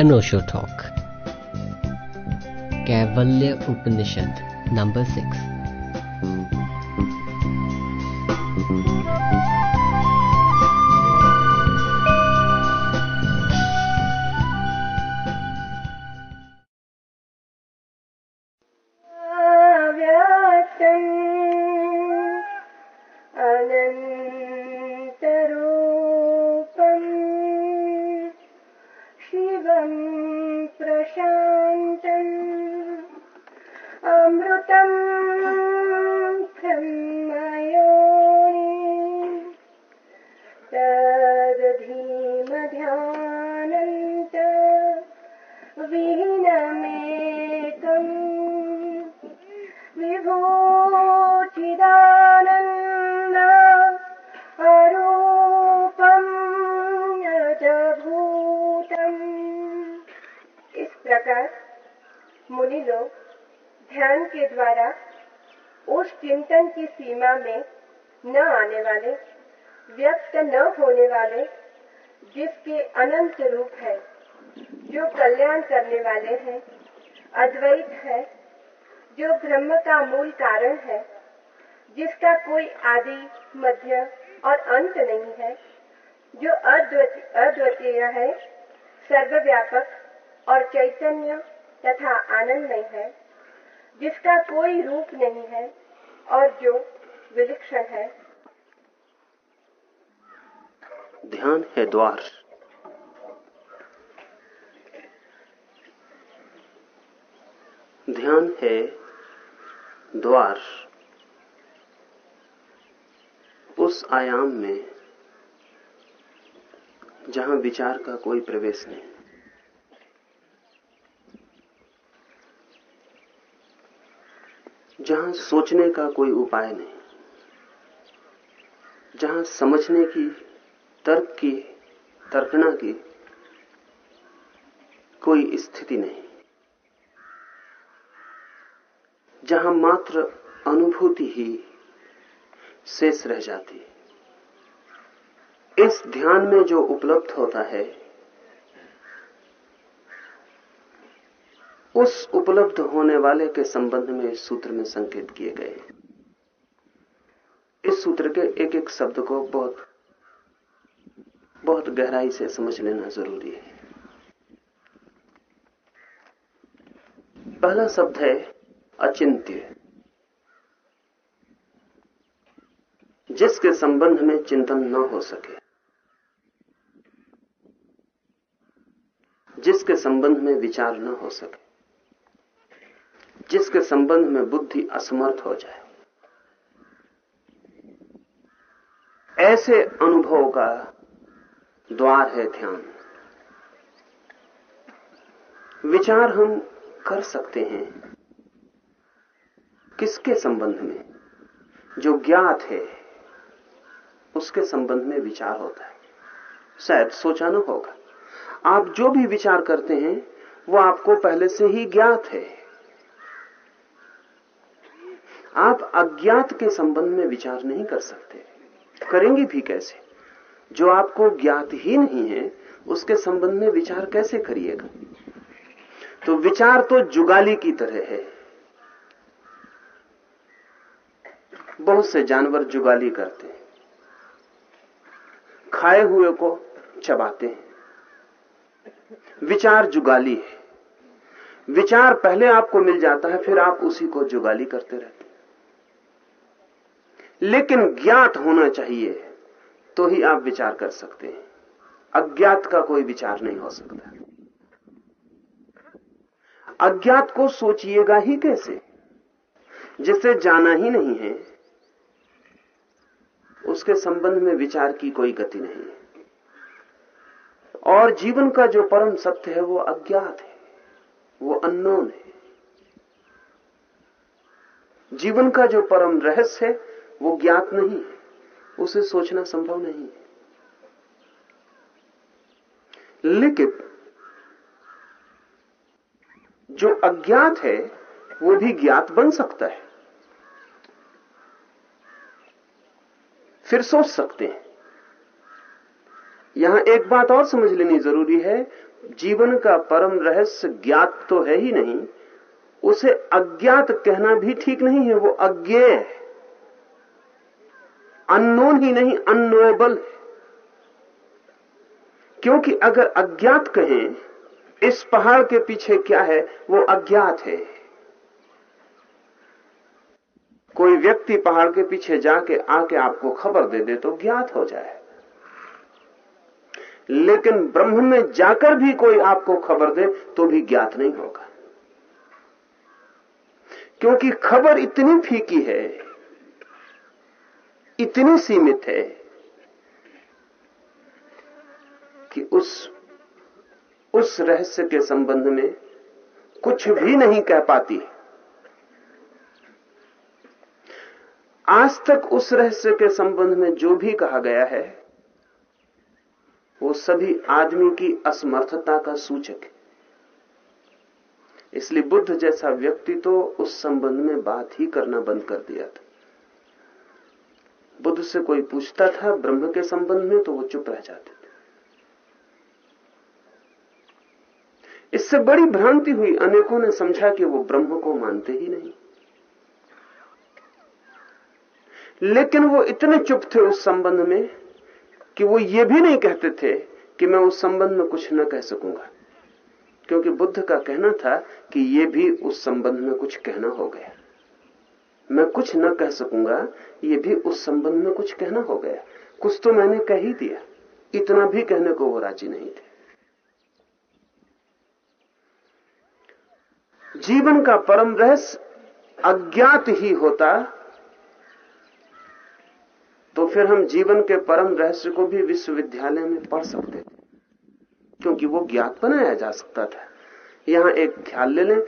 अनोशो talk कैवल्य उपनिषद number six विचार का कोई प्रवेश नहीं। जहाँ सोचने का कोई उपाय नहीं, जहाँ समझने की, तर्क की, तर्कना की कोई स्थिति नहीं, जहाँ मात्र अनुभूति ही शेष रह जाती है। इस ध्यान में जो उपलब्ध होता है, उस उपलब्ध होने वाले के संबंध में इस सूत्र में संकेत किए गए इस सूत्र के एक एक शब्द को बहुत बहुत गहराई से समझ लेना ज़रूरी है। पहला शब्द है अचिंत्य, जिसके संबंध में चिंतन न हो सके। जिसके संबंध में विचार न हो सके, जिसके संबंध में बुद्धि असमर्थ हो जाए। ऐसे अनुभव का द्वार है ध्यान। विचार हम कर सकते हैं किसके संबंध में? जो ज्ञात है, उसके संबंध में विचार होता है। शायद सोचा न होगा। आप जो भी विचार करते हैं, वो आपको पहले से ही ज्ञात है। आप अज्ञात के संबंध में विचार नहीं कर सकते। करेंगे भी कैसे? जो आपको ज्ञात ही नहीं है, उसके संबंध में विचार कैसे करिएगा? तो विचार तो जुगाली की तरह है। बहुत से जानवर जुगाली करते हैं। खाए हुए को चबाते हैं। विचार जुगाली है। विचार पहले आपको मिल जाता है, फिर आप उसी को जुगाली करते रहते हैं। लेकिन ज्ञात होना चाहिए तो ही आप विचार कर सकते हैं। अज्ञात का कोई विचार नहीं हो सकता। अज्ञात को सोचिएगा ही कैसे? जिसे जाना ही नहीं है, उसके संबंध में विचार की कोई गति नहीं है। और जीवन का जो परम सत्य है, वो अज्ञात है, वो अननोन है। जीवन का जो परम रहस्य है, वो ज्ञात नहीं है, उसे सोचना संभव नहीं है। लेकिन जो अज्ञात है, वो भी ज्ञात बन सकता है। फिर सोच सकते हैं। यहाँ एक बात और समझ लेनी ज़रूरी है, जीवन का परम रहस्य ज्ञात तो है ही नहीं, उसे अज्ञात कहना भी ठीक नहीं है, वो अज्ञेय है। अननोन ही नहीं अनोएबल है। क्योंकि अगर अज्ञात कहें, इस पहाड़ के पीछे क्या है, वो अज्ञात है। कोई व्यक्ति पहाड़ के पीछे जाके आके आपको खबर दे दे तो ज्ञात हो जाए। लेकिन ब्रह्म में जाकर भी कोई आपको खबर दे तो भी ज्ञात नहीं होगा। क्योंकि खबर इतनी फीकी है, इतनी सीमित है, कि उस उस रहस्य के संबंध में कुछ भी नहीं कह पाती। आज तक उस रहस्य के संबंध में जो भी कहा गया है वो सभी आदमी की असमर्थता का सूचक है। इसलिए बुद्ध जैसा व्यक्ति तो उस संबंध में बात ही करना बंद कर दिया था। बुद्ध से कोई पूछता था, ब्रह्म के संबंध में तो वो चुप रह जाते थे। इससे बड़ी भ्रांति हुई। अनेकों ने समझा कि वो ब्रह्म को मानते ही नहीं। लेकिन वो इतने चुप थे उस संबंध में कि वो ये भी नहीं कहते थे कि मैं उस संबंध में कुछ न कह सकूँगा। क्योंकि बुद्ध का कहना था कि ये भी उस संबंध में कुछ कहना हो गया। मैं कुछ न कह सकूँगा, ये भी उस संबंध में कुछ कहना हो गया। कुछ तो मैंने कह ही दिया। इतना भी कहने को वो राज़ी नहीं थे। जीवन का परम रहस्य अज्ञात ही होता तो फिर हम जीवन के परम रहस्य को भी विश्वविद्यालय में पढ़ सकते थे, क्योंकि वो ज्ञात बनाया जा सकता था। यहाँ एक ख्याल ले लें,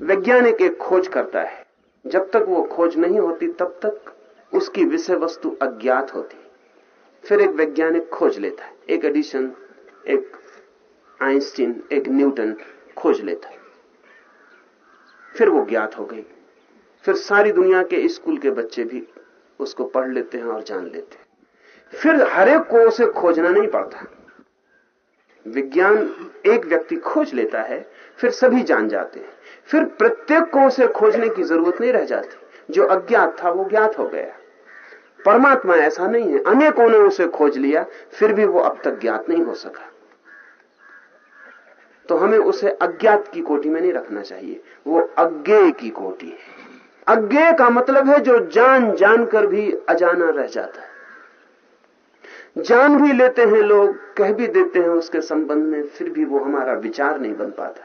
वैज्ञानिक एक खोज करता है। जब तक वो खोज नहीं होती, तब तक उसकी विषय वस्तु अज्ञात होती। फिर एक वैज्ञानिक खोज लेता है। एक एडिशन, एक आइंस्टीन, एक न्यूटन खोज लेता है। फिर वो ज्ञात हो गई। फिर सारी दुनिया के स्कूल के बच्चे भी उसको पढ़ लेते हैं और जान लेते हैं। फिर हरेक को उसे खोजना नहीं पड़ता। विज्ञान एक व्यक्ति खोज लेता है, फिर सभी जान जाते हैं। फिर प्रत्येक को उसे खोजने की ज़रूरत नहीं रह जाती। जो अज्ञात था, वो ज्ञात हो गया। परमात्मा ऐसा नहीं है। अनेकों ने उसे खोज लिया, फिर भी वो अब तक ज्ञात नहीं हो सका। तो हमें उसे अज्ञात की कोटि में नहीं रखना चाहिए। वो अज्ञेय की कोटि है। अज्ञेय का मतलब है जो जान जानकर भी अजाना रह जाता है। जान भी लेते हैं लोग, कह भी देते हैं उसके संबंध में, फिर भी वो हमारा विचार नहीं बन पाता।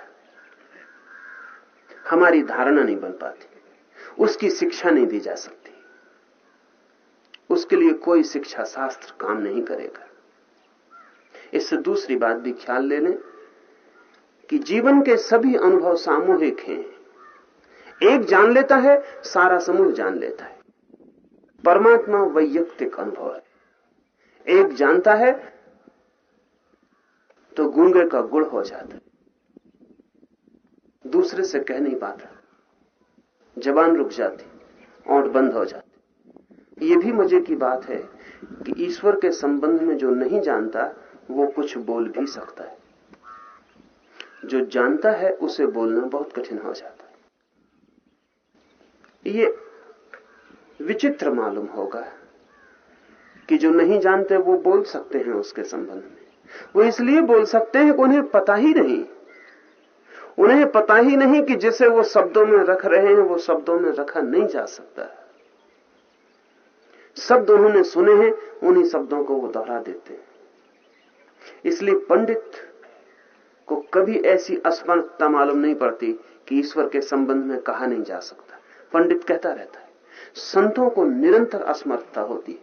हमारी धारणा नहीं बन पाती। उसकी शिक्षा नहीं दी जा सकती। उसके लिए कोई शिक्षा शास्त्र काम नहीं करेगा। इससे दूसरी बात भी ख्याल ले लें कि जीवन के सभी अनुभव सामूहिक हैं। एक जान लेता है, सारा समूह जान लेता है। परमात्मा वैयक्तिक अनुभव है। एक जानता है तो गूँगे का गुड़ हो जाता है। दूसरे से कह नहीं पाता। जबान रुक जाती, और बंद हो जाती। ये भी मज़े की बात है कि ईश्वर के संबंध में जो नहीं जानता, वो कुछ बोल भी सकता है। जो जानता है, उसे बोलना बहुत कठिन हो जाता ये विचित्र मालूम होगा कि जो नहीं जानते वो बोल सकते हैं उसके संबंध में। वो इसलिए बोल सकते हैं कि उन्हें पता ही नहीं। उन्हें पता ही नहीं कि जिसे वो शब्दों में रख रहे हैं, वो शब्दों में रखा नहीं जा सकता। शब्द उन्होंने सुने हैं, उन्हीं शब्दों को वो दोहरा देते हैं। इसलिए पंडित को कभी ऐसी असमर्थता मालूम नहीं पड़ती कि ईश्वर के संबंध में कहा नहीं जा सकता। पंडित कहता रहता है, संतों को निरंतर असमर्थता होती है।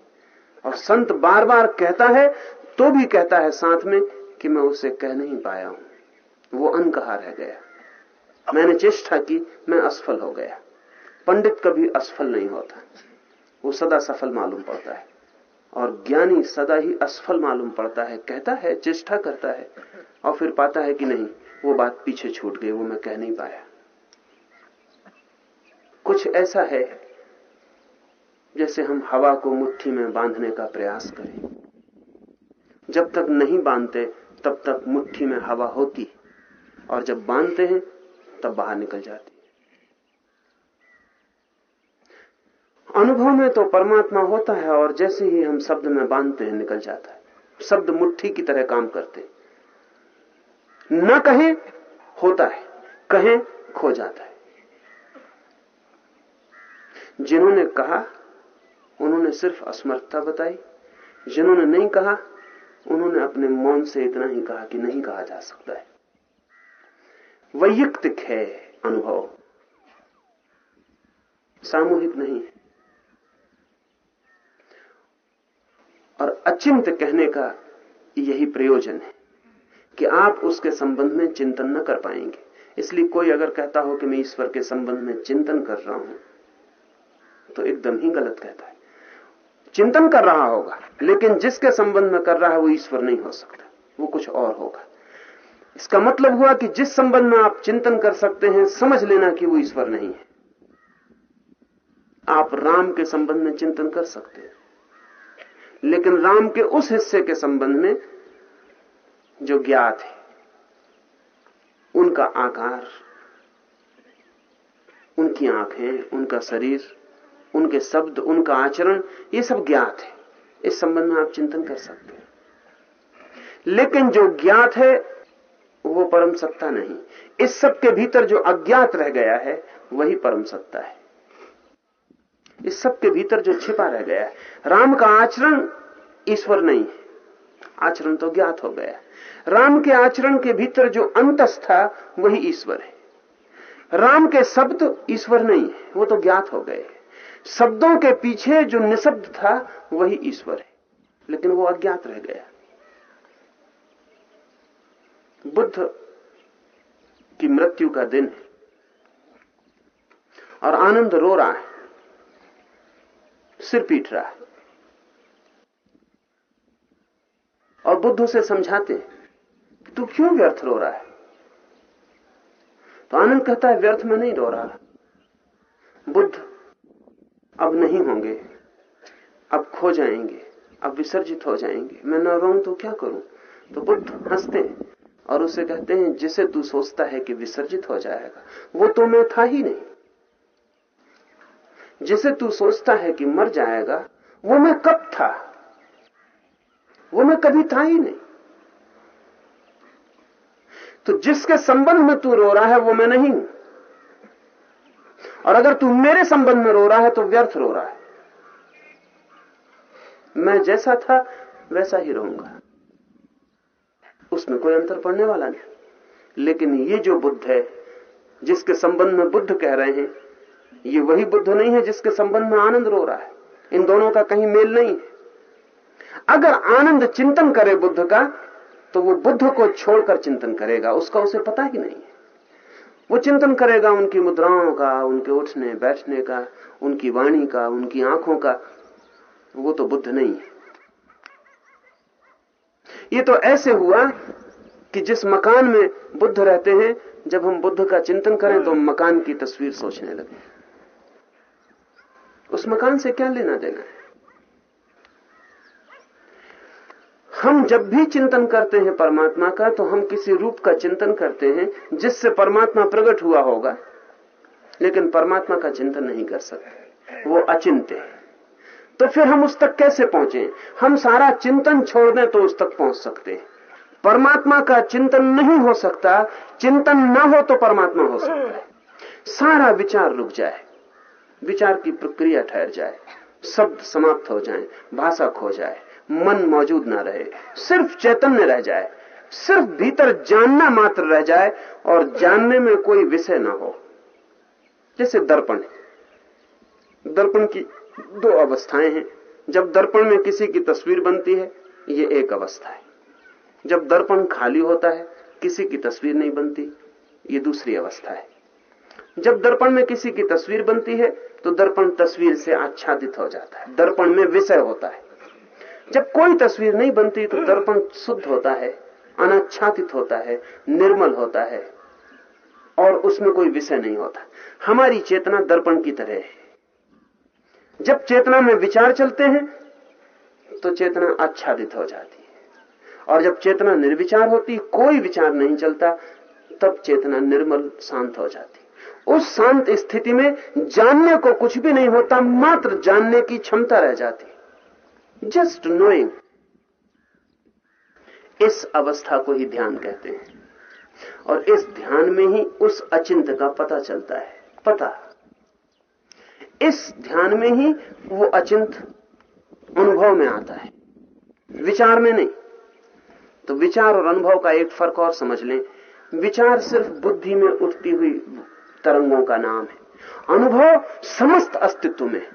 और संत बार बार कहता है तो भी कहता है साथ में कि मैं उसे कह नहीं पाया हूँ। वो अनकहा रह गया। मैंने चेष्टा की, मैं असफल हो गया। पंडित कभी असफल नहीं होता। वो सदा सफल मालूम पड़ता है। और ज्ञानी सदा ही असफल मालूम पड़ता है। कहता है, चेष्टा करता है, और फिर पाता है कि नहीं, वो बात पीछे छूट गई, वो मैं कह नहीं पाया। कुछ ऐसा है जैसे हम हवा को मुट्ठी में बांधने का प्रयास करें। जब तक नहीं बांधते, तब तक मुट्ठी में हवा होती और जब बांधते हैं, तब बाहर निकल जाती अनुभव में तो परमात्मा होता है और जैसे ही हम शब्द में बांधते हैं, निकल जाता है। शब्द मुट्ठी की तरह काम करते न कहें, होता है। कहें, खो जाता है। जिन्होंने कहा, उन्होंने सिर्फ़ असमर्थता बताई। जिन्होंने नहीं कहा, उन्होंने अपने मौन से इतना ही कहा कि नहीं कहा जा सकता है। वैयक्तिक है अनुभव। सामूहिक नहीं है। और अचिंत कहने का यही प्रयोजन है कि आप उसके संबंध में चिंतन न कर पाएँगे। इसलिए कोई अगर कहता हो कि मैं ईश्वर के संबंध में चिंतन कर रहा हूँ तो एकदम ही गलत कहता है। चिंतन कर रहा होगा, लेकिन जिसके संबंध में कर रहा है वो ईश्वर नहीं हो सकता, वो कुछ और होगा। इसका मतलब हुआ कि जिस संबंध में आप चिंतन कर सकते हैं, समझ लेना कि वो ईश्वर नहीं है। आप राम के संबंध में चिंतन कर सकते हैं, लेकिन राम के उस हिस्से के संबंध में जो ज्ञात है, उनका आकार, उनकी आँखें, उनका शरीर उनके शब्द, उनका आचरण, ये सब ज्ञात है। इस संबंध में आप चिंतन कर सकते हैं। लेकिन जो ज्ञात है, वो परम सत्ता नहीं। इस सब के भीतर जो अज्ञात रह गया है, वही परम सत्ता है। इस सब के भीतर जो छिपा रह गया है, राम का आचरण ईश्वर नहीं है। आचरण तो ज्ञात हो गया राम के आचरण के भीतर जो अंतस था, वही ईश्वर है। राम के शब्द ईश्वर नहीं है, वो तो ज्ञात हो गए। शब्दों के पीछे जो निशब्द था, वही ईश्वर है। लेकिन वो अज्ञात रह गया। बुद्ध की मृत्यु का दिन है और आनंद रो रहा है। सिर पीट रहा है। और बुद्ध उसे समझाते तू क्यों व्यर्थ रो रहा है? तो आनंद कहता है, व्यर्थ में नहीं रो रहा। बुद्ध अब नहीं होंगे। अब खो जाएँगे, अब विसर्जित हो जाएँगे। मैं न रो तो क्या करूँ? तो बुद्ध हँसते हैं और उसे कहते हैं, जिसे तू सोचता है कि विसर्जित हो जाएगा, वो तो मैं था ही नहीं। जिसे तू सोचता है कि मर जाएगा, वो मैं कब था? वो मैं कभी था ही नहीं। तो जिसके संबंध में तू रो रहा है, वो मैं नहीं हूँ। और अगर तू मेरे संबंध में रो रहा है तो व्यर्थ रो रहा है। मैं जैसा था, वैसा ही रहूँगा। उसमें कोई अंतर पड़ने वाला नहीं। लेकिन ये जो बुद्ध है, जिसके संबंध में बुद्ध कह रहे हैं, ये वही बुद्ध नहीं है जिसके संबंध में आनंद रो रहा है। इन दोनों का कहीं मेल नहीं है। अगर आनंद चिंतन करे बुद्ध का तो वो बुद्ध को छोड़कर चिंतन करेगा। उसका उसे पता ही नहीं। वो चिंतन करेगा उनकी मुद्राओं का, उनके उठने, बैठने का, उनकी वाणी का, उनकी आँखों का। वो तो बुद्ध नहीं है। ये तो ऐसे हुआ कि जिस मकान में बुद्ध रहते हैं, जब हम बुद्ध का चिंतन करें तो मकान की तस्वीर सोचने लगे। उस मकान से क्या लेना देना है? हम जब भी चिंतन करते हैं परमात्मा का तो हम किसी रूप का चिंतन करते हैं, जिससे परमात्मा प्रकट हुआ होगा। लेकिन परमात्मा का चिंतन नहीं कर सकते। वो अचिंत है। तो फिर हम उस तक कैसे पहुँचे? हम सारा चिंतन छोड़ दें तो उस तक पहुँच सकते हैं। परमात्मा का चिंतन नहीं हो सकता। चिंतन न हो तो परमात्मा हो सकता है। सारा विचार रुक जाए। विचार की प्रक्रिया ठहर जाए। शब्द समाप्त हो जाए। भाषा खो जाए। मन मौजूद ना रहे, सिर्फ़ चैतन्य रह जाए, सिर्फ़ भीतर जानना मात्र रह जाए और जानने में कोई विषय ना हो। जैसे दर्पण दर्पण की दो अवस्थाएँ हैं। जब दर्पण में किसी की तस्वीर बनती है, ये एक अवस्था है। जब दर्पण खाली होता है, किसी की तस्वीर नहीं बनती, ये दूसरी अवस्था है। जब दर्पण में किसी की तस्वीर बनती है तो दर्पण तस्वीर से आच्छादित हो जाता है। दर्पण में विषय होता है। जब कोई तस्वीर नहीं बनती तो दर्पण शुद्ध होता है, अनाच्छादित होता है, निर्मल होता है, और उसमें कोई विषय नहीं होता। हमारी चेतना दर्पण की तरह है। जब चेतना में विचार चलते हैं तो चेतना आच्छादित हो जाती है। और जब चेतना निर्विचार होती, कोई विचार नहीं चलता, तब चेतना निर्मल, शांत हो जाती। उस शांत स्थिति में जानने को कुछ भी नहीं होता, मात्र जानने की क्षमता रह जाती। Just knowing. इस अवस्था को ही ध्यान कहते हैं। और इस ध्यान में ही उस अचिंत का पता चलता है। पता। इस ध्यान में ही वो अचिंत अनुभव में आता है। विचार में नहीं। तो विचार और अनुभव का एक फ़र्क और समझ लें। विचार सिर्फ़ बुद्धि में उठती हुई तरंगों का नाम है। अनुभव समस्त अस्तित्व में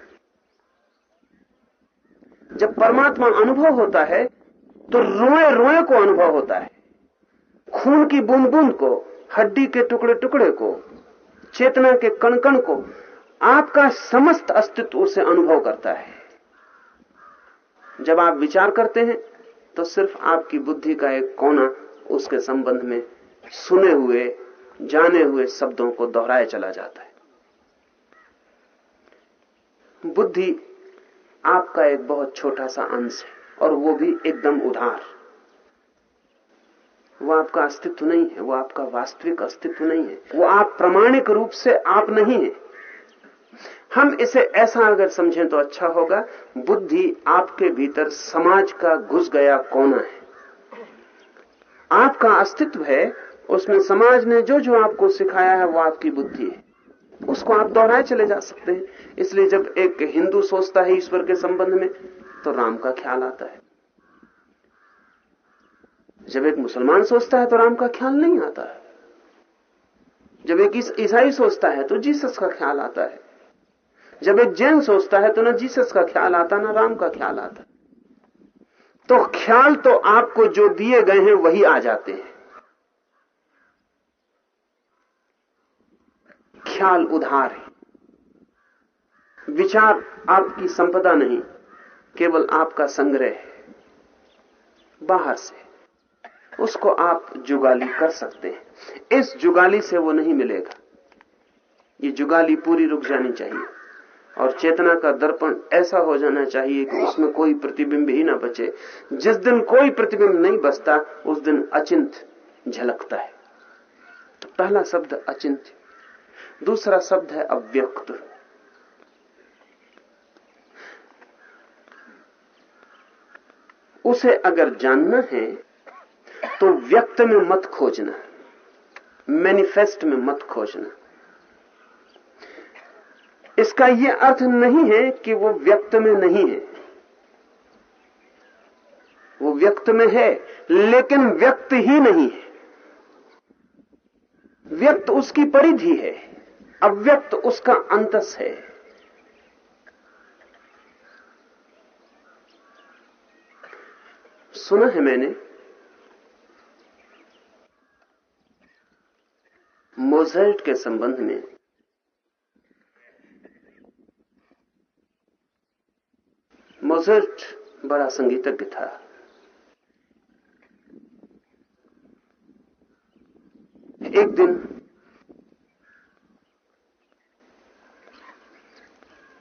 जब परमात्मा अनुभव होता है तो रोए रोए को अनुभव होता है। खून की बूंद बूंद को, हड्डी के टुकड़े टुकड़े को, चेतना के कण कण को, आपका समस्त अस्तित्व उसे अनुभव करता है। जब आप विचार करते हैं तो सिर्फ़ आपकी बुद्धि का एक कोना उसके संबंध में सुने हुए, जाने हुए शब्दों को दोहराया चला जाता है। बुद्धि आपका एक बहुत छोटा सा अंश है, और वो भी एकदम उधार। वो आपका अस्तित्व नहीं है, वो आपका वास्तविक अस्तित्व नहीं है। वो आप प्रमाणिक रूप से आप नहीं है। हम इसे ऐसा अगर समझें तो अच्छा होगा, बुद्धि आपके भीतर समाज का घुस गया कोना है। आपका अस्तित्व है, उसमें समाज ने जो जो आपको सिखाया है, वो आपकी बुद्धि है। उसको आप दोहराए चले जा सकते हैं। इसलिए जब एक हिंदू सोचता है ईश्वर के संबंध में तो राम का ख्याल आता है। जब एक मुसलमान सोचता है तो राम का ख्याल नहीं आता है। जब एक ईसाई सोचता है तो जीसस का ख्याल आता है। जब एक जैन सोचता है तो ना जीसस का ख्याल आता, ना राम का ख्याल आता। तो ख्याल तो आपको जो दिए गए हैं, वही आ जाते हैं। ख्याल उधार है। विचार आपकी संपदा नहीं, केवल आपका संग्रह है। बाहर से उसको आप जुगाली कर सकते हैं। इस जुगाली से वो नहीं मिलेगा। ये जुगाली पूरी रुक जानी चाहिए और चेतना का दर्पण ऐसा हो जाना चाहिए कि उसमें कोई प्रतिबिंब ही ना बचे। जिस दिन कोई प्रतिबिंब नहीं बचता, उस दिन अचिंत झलकता है। तो पहला शब्द अचिंत दूसरा शब्द है अव्यक्त। उसे अगर जानना है तो व्यक्त में मत खोजना मैनिफेस्ट में मत खोजना। इसका यह अर्थ नहीं है कि वो व्यक्त में नहीं है। वो व्यक्त में है, लेकिन व्यक्त ही नहीं है। व्यक्त उसकी परिधि है। अव्यक्त उसका अंतस है। सुना है मैंने। मोजेल्ट के संबंध में। मोजेल्ट बड़ा संगीतज्ञ था। एक दिन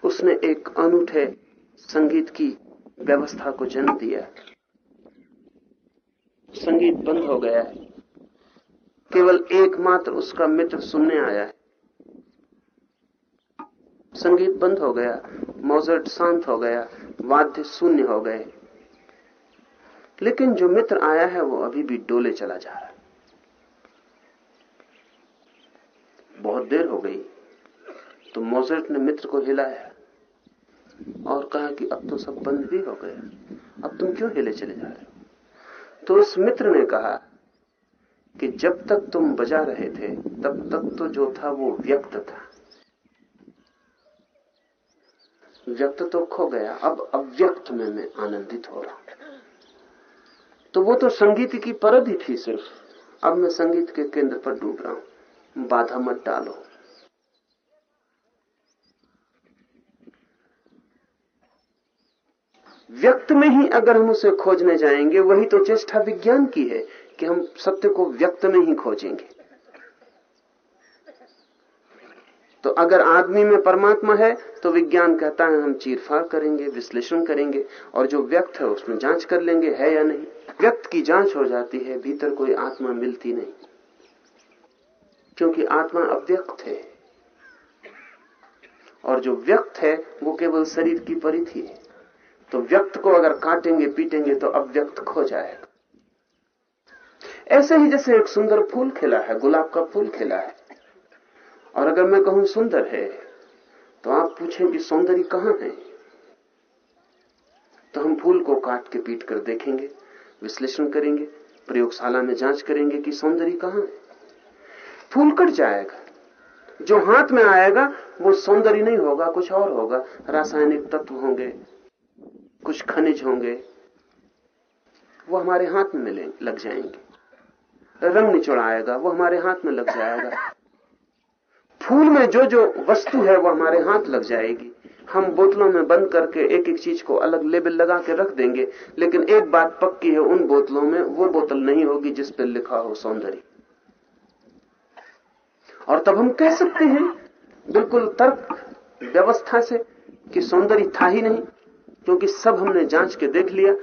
उसने एक अनूठे संगीत की व्यवस्था को जन्म दिया। संगीत बंद हो गया है। केवल एकमात्र उसका मित्र सुनने आया है। संगीत बंद हो गया, मोजर्ट शांत हो गया, वाद्य शून्य हो गए। लेकिन जो मित्र आया है, वो अभी भी डोले चला जा रहा है। बहुत देर हो गई तो मोजर्ट ने मित्र को हिलाया। और कहा कि अब तो सब बंद भी हो गया अब तुम क्यों हिले चले जा रहे हो? तो उस मित्र ने कहा कि जब तक तुम बजा रहे थे, तब तक तो जो था वो व्यक्त था। व्यक्त तो खो गया। अब अव्यक्त में मैं आनंदित हो रहा तो वो तो संगीत की परत ही थी सिर्फ़। अब मैं संगीत के केंद्र पर डूब रहा हूँ। बाधा मत डालो। व्यक्त में ही अगर हम उसे खोजने जाएँगे, वही तो चेष्टा विज्ञान की है कि हम सत्य को व्यक्त में ही खोजेंगे। तो अगर आदमी में परमात्मा है तो विज्ञान कहता है, हम चीरफाड़ करेंगे, विश्लेषण करेंगे, और जो व्यक्त है, उसमें जाँच कर लेंगे, है या नहीं। व्यक्त की जाँच हो जाती है, भीतर कोई आत्मा मिलती नहीं। क्योंकि आत्मा अव्यक्त है। और जो व्यक्त है, वो केवल शरीर की परिधि है। तो व्यक्त को अगर काटेंगे, पीटेंगे तो अव्यक्त खो जाएगा। ऐसे ही जैसे एक सुंदर फूल खिला है, गुलाब का फूल खिला है। और अगर मैं कहूँ सुंदर है तो आप पूछें कि सौंदर्य कहाँ है? तो हम फूल को काट के पीट कर देखेंगे, विश्लेषण करेंगे, प्रयोगशाला में जाँच करेंगे कि सौंदर्य कहाँ है। फूल कट जाएगा। जो हाथ में आएगा, वो सौंदर्य नहीं होगा, कुछ और होगा। रासायनिक तत्व होंगे कुछ खनिज होंगे, वो हमारे हाथ में मिले, लग जाएँगे। रंग निचोड़ आएगा वो हमारे हाथ में लग जाएगा। फूल में जो जो वस्तु है, वो हमारे हाथ लग जाएगी। हम बोतलों में बंद करके एक एक चीज़ को अलग लेबल लगा के रख देंगे, लेकिन एक बात पक्की है, उन बोतलों में वो बोतल नहीं होगी जिस पर लिखा हो सौंदर्य। और तब हम कह सकते हैं, बिल्कुल तर्क, व्यवस्था से, कि सौंदर्य था ही नहीं। क्योंकि सब हमने जाँच के देख लिया।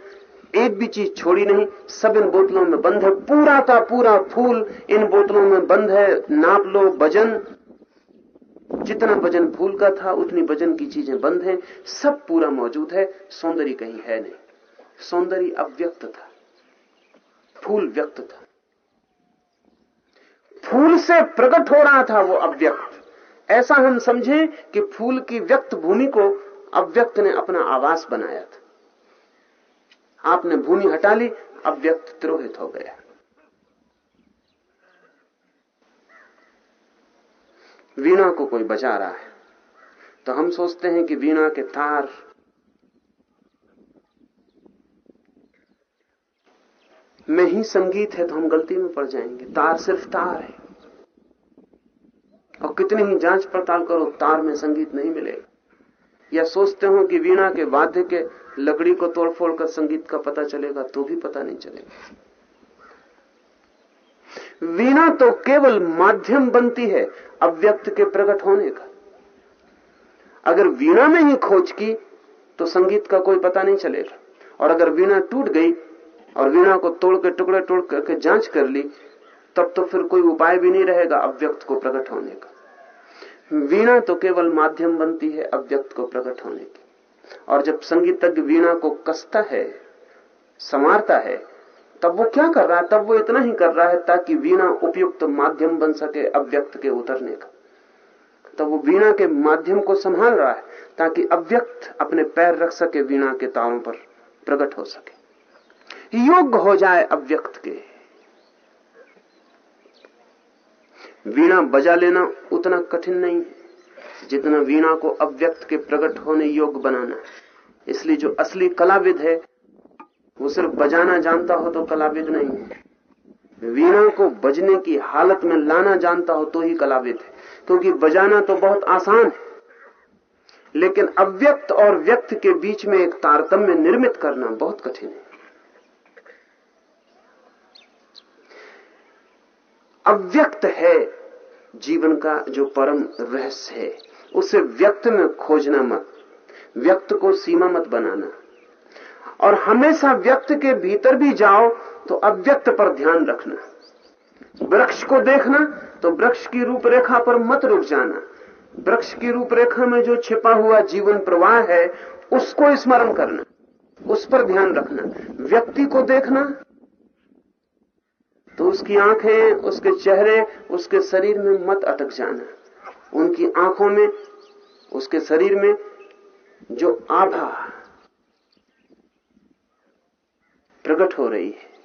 एक भी चीज़ छोड़ी नहीं, सब इन बोतलों में बंद है। पूरा का पूरा फूल इन बोतलों में बंद है। नाप लो, वज़न। जितना वज़न फूल का था, उतनी वज़न की चीज़ें बंद हैं। सब पूरा मौजूद है। सौंदर्य कहीं है नहीं। सौंदर्य अव्यक्त था। फूल व्यक्त था। फूल से प्रकट हो रहा था वो अव्यक्त। ऐसा हम समझें कि फूल की व्यक्त भूमि को अव्यक्त ने अपना आवास बनाया था। आपने भूमि हटा ली, अव्यक्त तिरोहित हो गया। वीणा को कोई बजा रहा है तो हम सोचते हैं कि वीणा के तार में ही संगीत है तो हम गलती में पड़ जाएँगे। तार सिर्फ़ तार है। और कितनी ही जाँच पड़ताल करो, तार में संगीत नहीं मिलेगा। या सोचते हो कि वीणा के वाद्य के लकड़ी को तोड़फोड़ कर संगीत का पता चलेगा तो भी पता नहीं चलेगा। वीणा तो केवल माध्यम बनती है अव्यक्त के प्रकट होने का। अगर वीणा में ही खोज की तो संगीत का कोई पता नहीं चलेगा। और अगर वीणा टूट गई और वीणा को तोड़ के टुकड़े टुकड़े करके जाँच कर ली, तब तो फिर कोई उपाय भी नहीं रहेगा अव्यक्त को प्रकट होने का। वीणा तो केवल माध्यम बनती है अव्यक्त को प्रकट होने की। और जब संगीतज्ञ वीणा को कसता है समारता है, तब वो क्या कर रहा है? तब वो इतना ही कर रहा है ताकि वीणा उपयुक्त तो माध्यम बन सके अव्यक्त के उतरने का। तब वो वीणा के माध्यम को संभाल रहा है ताकि अव्यक्त अपने पैर रख सके, वीणा के तारों पर प्रकट हो सके। योग्य हो जाए अव्यक्त के। वीणा बजा लेना उतना कठिन नहीं है। जितना वीणा को अव्यक्त के प्रकट होने योग्य बनाना इसलिए जो असली कलाविद है, वो सिर्फ़ बजाना जानता हो तो कलाविद नहीं है। वीणा को बजने की हालत में लाना जानता हो तो ही कलाविद है। क्योंकि बजाना तो बहुत आसान है। लेकिन अव्यक्त और व्यक्त के बीच में एक तारतम्य निर्मित करना बहुत कठिन है। अव्यक्त है। जीवन का जो परम रहस्य है, उसे व्यक्त में खोजना मत। व्यक्त को सीमा मत बनाना। और हमेशा व्यक्त के भीतर भी जाओ तो अव्यक्त पर ध्यान रखना। वृक्ष को देखना तो वृक्ष की रूपरेखा पर मत रुक जाना। वृक्ष की रूपरेखा में जो छिपा हुआ जीवन प्रवाह है, उसको स्मरण करना। उस पर ध्यान रखना। व्यक्ति को देखना तो उसकी आँखें, उसके चेहरे, उसके शरीर में मत अटक जाना। उनकी आँखों में, उसके शरीर में जो आभा प्रकट हो रही है,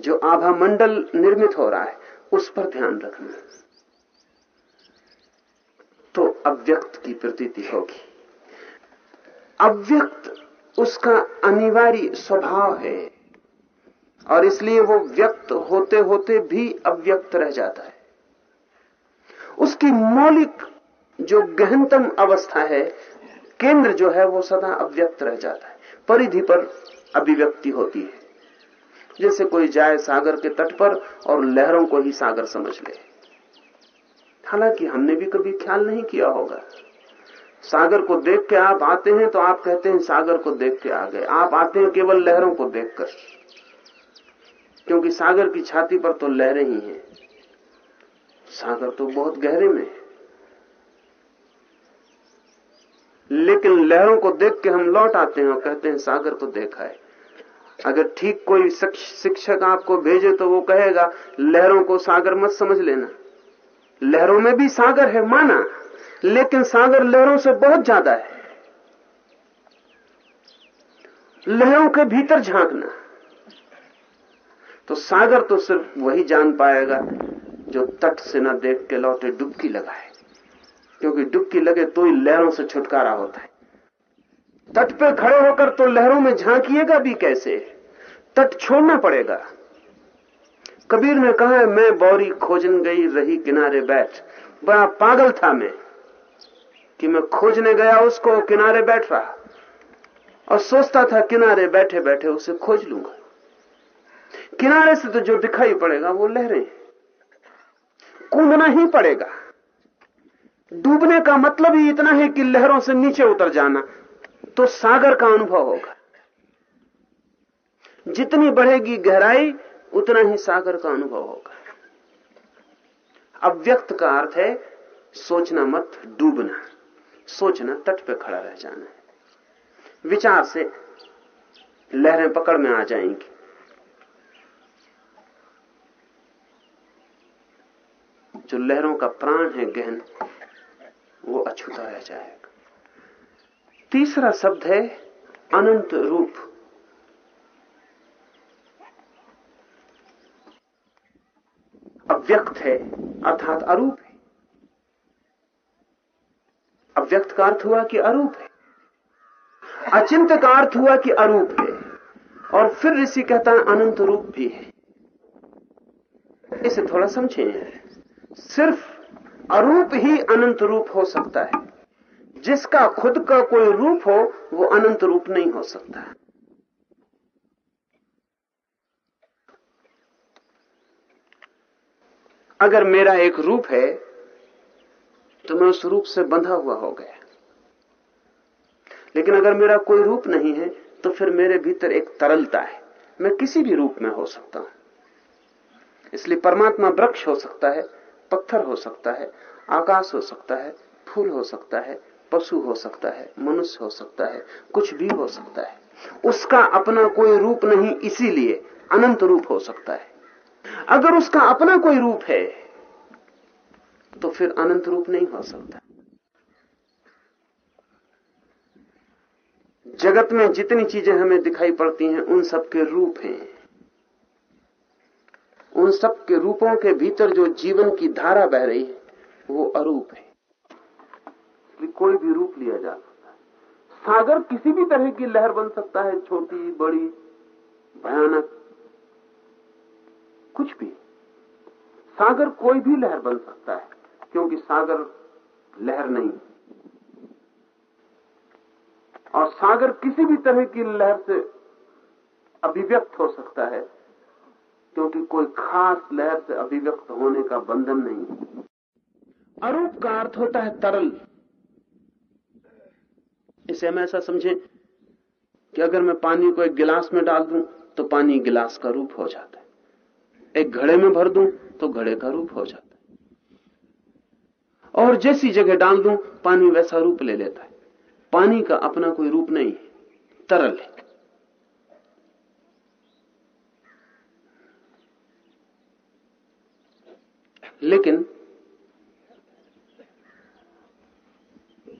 जो आभा मंडल निर्मित हो रहा है, उस पर ध्यान रखना। तो अव्यक्त की प्रतीति होगी। अव्यक्त उसका अनिवार्य स्वभाव है। और इसलिए वो व्यक्त होते होते भी अव्यक्त रह जाता है। उसकी मौलिक जो गहनतम अवस्था है, केंद्र जो है, वो सदा अव्यक्त रह जाता है। परिधि पर अभिव्यक्ति होती है। जैसे कोई जाए सागर के तट पर और लहरों को ही सागर समझ ले। हालाँकि हमने भी कभी ख्याल नहीं किया होगा। सागर को देख के आप आते हैं तो आप कहते हैं सागर को देख के आ गए। आप आते हैं केवल लहरों को देखकर। क्योंकि सागर की छाती पर तो लहरें ही हैं। सागर तो बहुत गहरे में है। लेकिन लहरों को देख के हम लौट आते हैं और कहते हैं, सागर को देखा है। अगर ठीक कोई शिक्षक आपको भेजे तो वो कहेगा, लहरों को सागर मत समझ लेना। लहरों में भी सागर है, माना। लेकिन सागर लहरों से बहुत ज़्यादा है। लहरों के भीतर झांकना। तो सागर तो सिर्फ़ वही जान पाएगा जो तट से न देख के लौटे डुबकी लगाए। क्योंकि डुबकी लगे तो ही लहरों से छुटकारा होता है। तट पे खड़े होकर तो लहरों में झांकिएगा भी कैसे? तट छोड़ना पड़ेगा। कबीर ने कहा है मैं बौरी खोजन गई, रही किनारे बैठ। बड़ा पागल था मैं कि मैं खोजने गया, उसको किनारे बैठ रहा। और सोचता था, किनारे बैठे बैठे उसे खोज लूँगा। किनारे से तो जो दिखाई पड़ेगा वो लहरें। कूदना ही पड़ेगा। डूबने का मतलब ही इतना है कि लहरों से नीचे उतर जाना तो सागर का अनुभव होगा। जितनी बढ़ेगी गहराई, उतना ही सागर का अनुभव होगा। अव्यक्त का अर्थ है सोचना मत, डूबना। सोचना, तट पे खड़ा रह जाना विचार से लहरें पकड़ में आ जाएँगी। जो लहरों का प्राण है गहन, वो अछूता रह जाएगा। तीसरा शब्द है अनंत रूप। अव्यक्त है, अर्थात अरूप है। अव्यक्त का अर्थ हुआ कि अरूप है। अचिंत का अर्थ हुआ कि अरूप है। और फिर ऋषि कहता है अनंत रूप भी है। इसे थोड़ा समझें। सिर्फ़ अरूप ही अनंत रूप हो सकता है। जिसका खुद का कोई रूप हो, वो अनंत रूप नहीं हो सकता। अगर मेरा एक रूप है तो मैं उस रूप से बंधा हुआ हो गया। लेकिन अगर मेरा कोई रूप नहीं है तो फिर मेरे भीतर एक तरलता है। मैं किसी भी रूप में हो सकता हूँ। इसलिए परमात्मा वृक्ष हो सकता है पत्थर हो सकता है, आकाश हो सकता है, फूल हो सकता है, पशु हो सकता है, मनुष्य हो सकता है, कुछ भी हो सकता है। उसका अपना कोई रूप नहीं, इसीलिए अनंत रूप हो सकता है। अगर उसका अपना कोई रूप है तो फिर अनंत रूप नहीं हो सकता। जगत में जितनी चीज़ें हमें दिखाई पड़ती हैं, उन सब के रूप हैं। उन सब के रूपों के भीतर जो जीवन की धारा बह रही है, वो अरूप है। इसलिए कोई भी रूप लिया जा सकता है। सागर किसी भी तरह की लहर बन सकता है, छोटी, बड़ी, भयानक, कुछ भी। सागर कोई भी लहर बन सकता है, क्योंकि सागर लहर नहीं। और सागर किसी भी तरह की लहर से अभिव्यक्त हो सकता है क्योंकि कोई खास लहर से अभिव्यक्त होने का बंधन नहीं। अरूप का अर्थ होता है तरल। इसे हम ऐसा समझें कि अगर मैं पानी को एक गिलास में डाल दूँ तो पानी गिलास का रूप हो जाता है। एक घड़े में भर दूँ तो घड़े का रूप हो जाता है। और जैसी जगह डाल दूँ, पानी वैसा रूप ले लेता है। पानी का अपना कोई रूप नहीं है, तरल है। लेकिन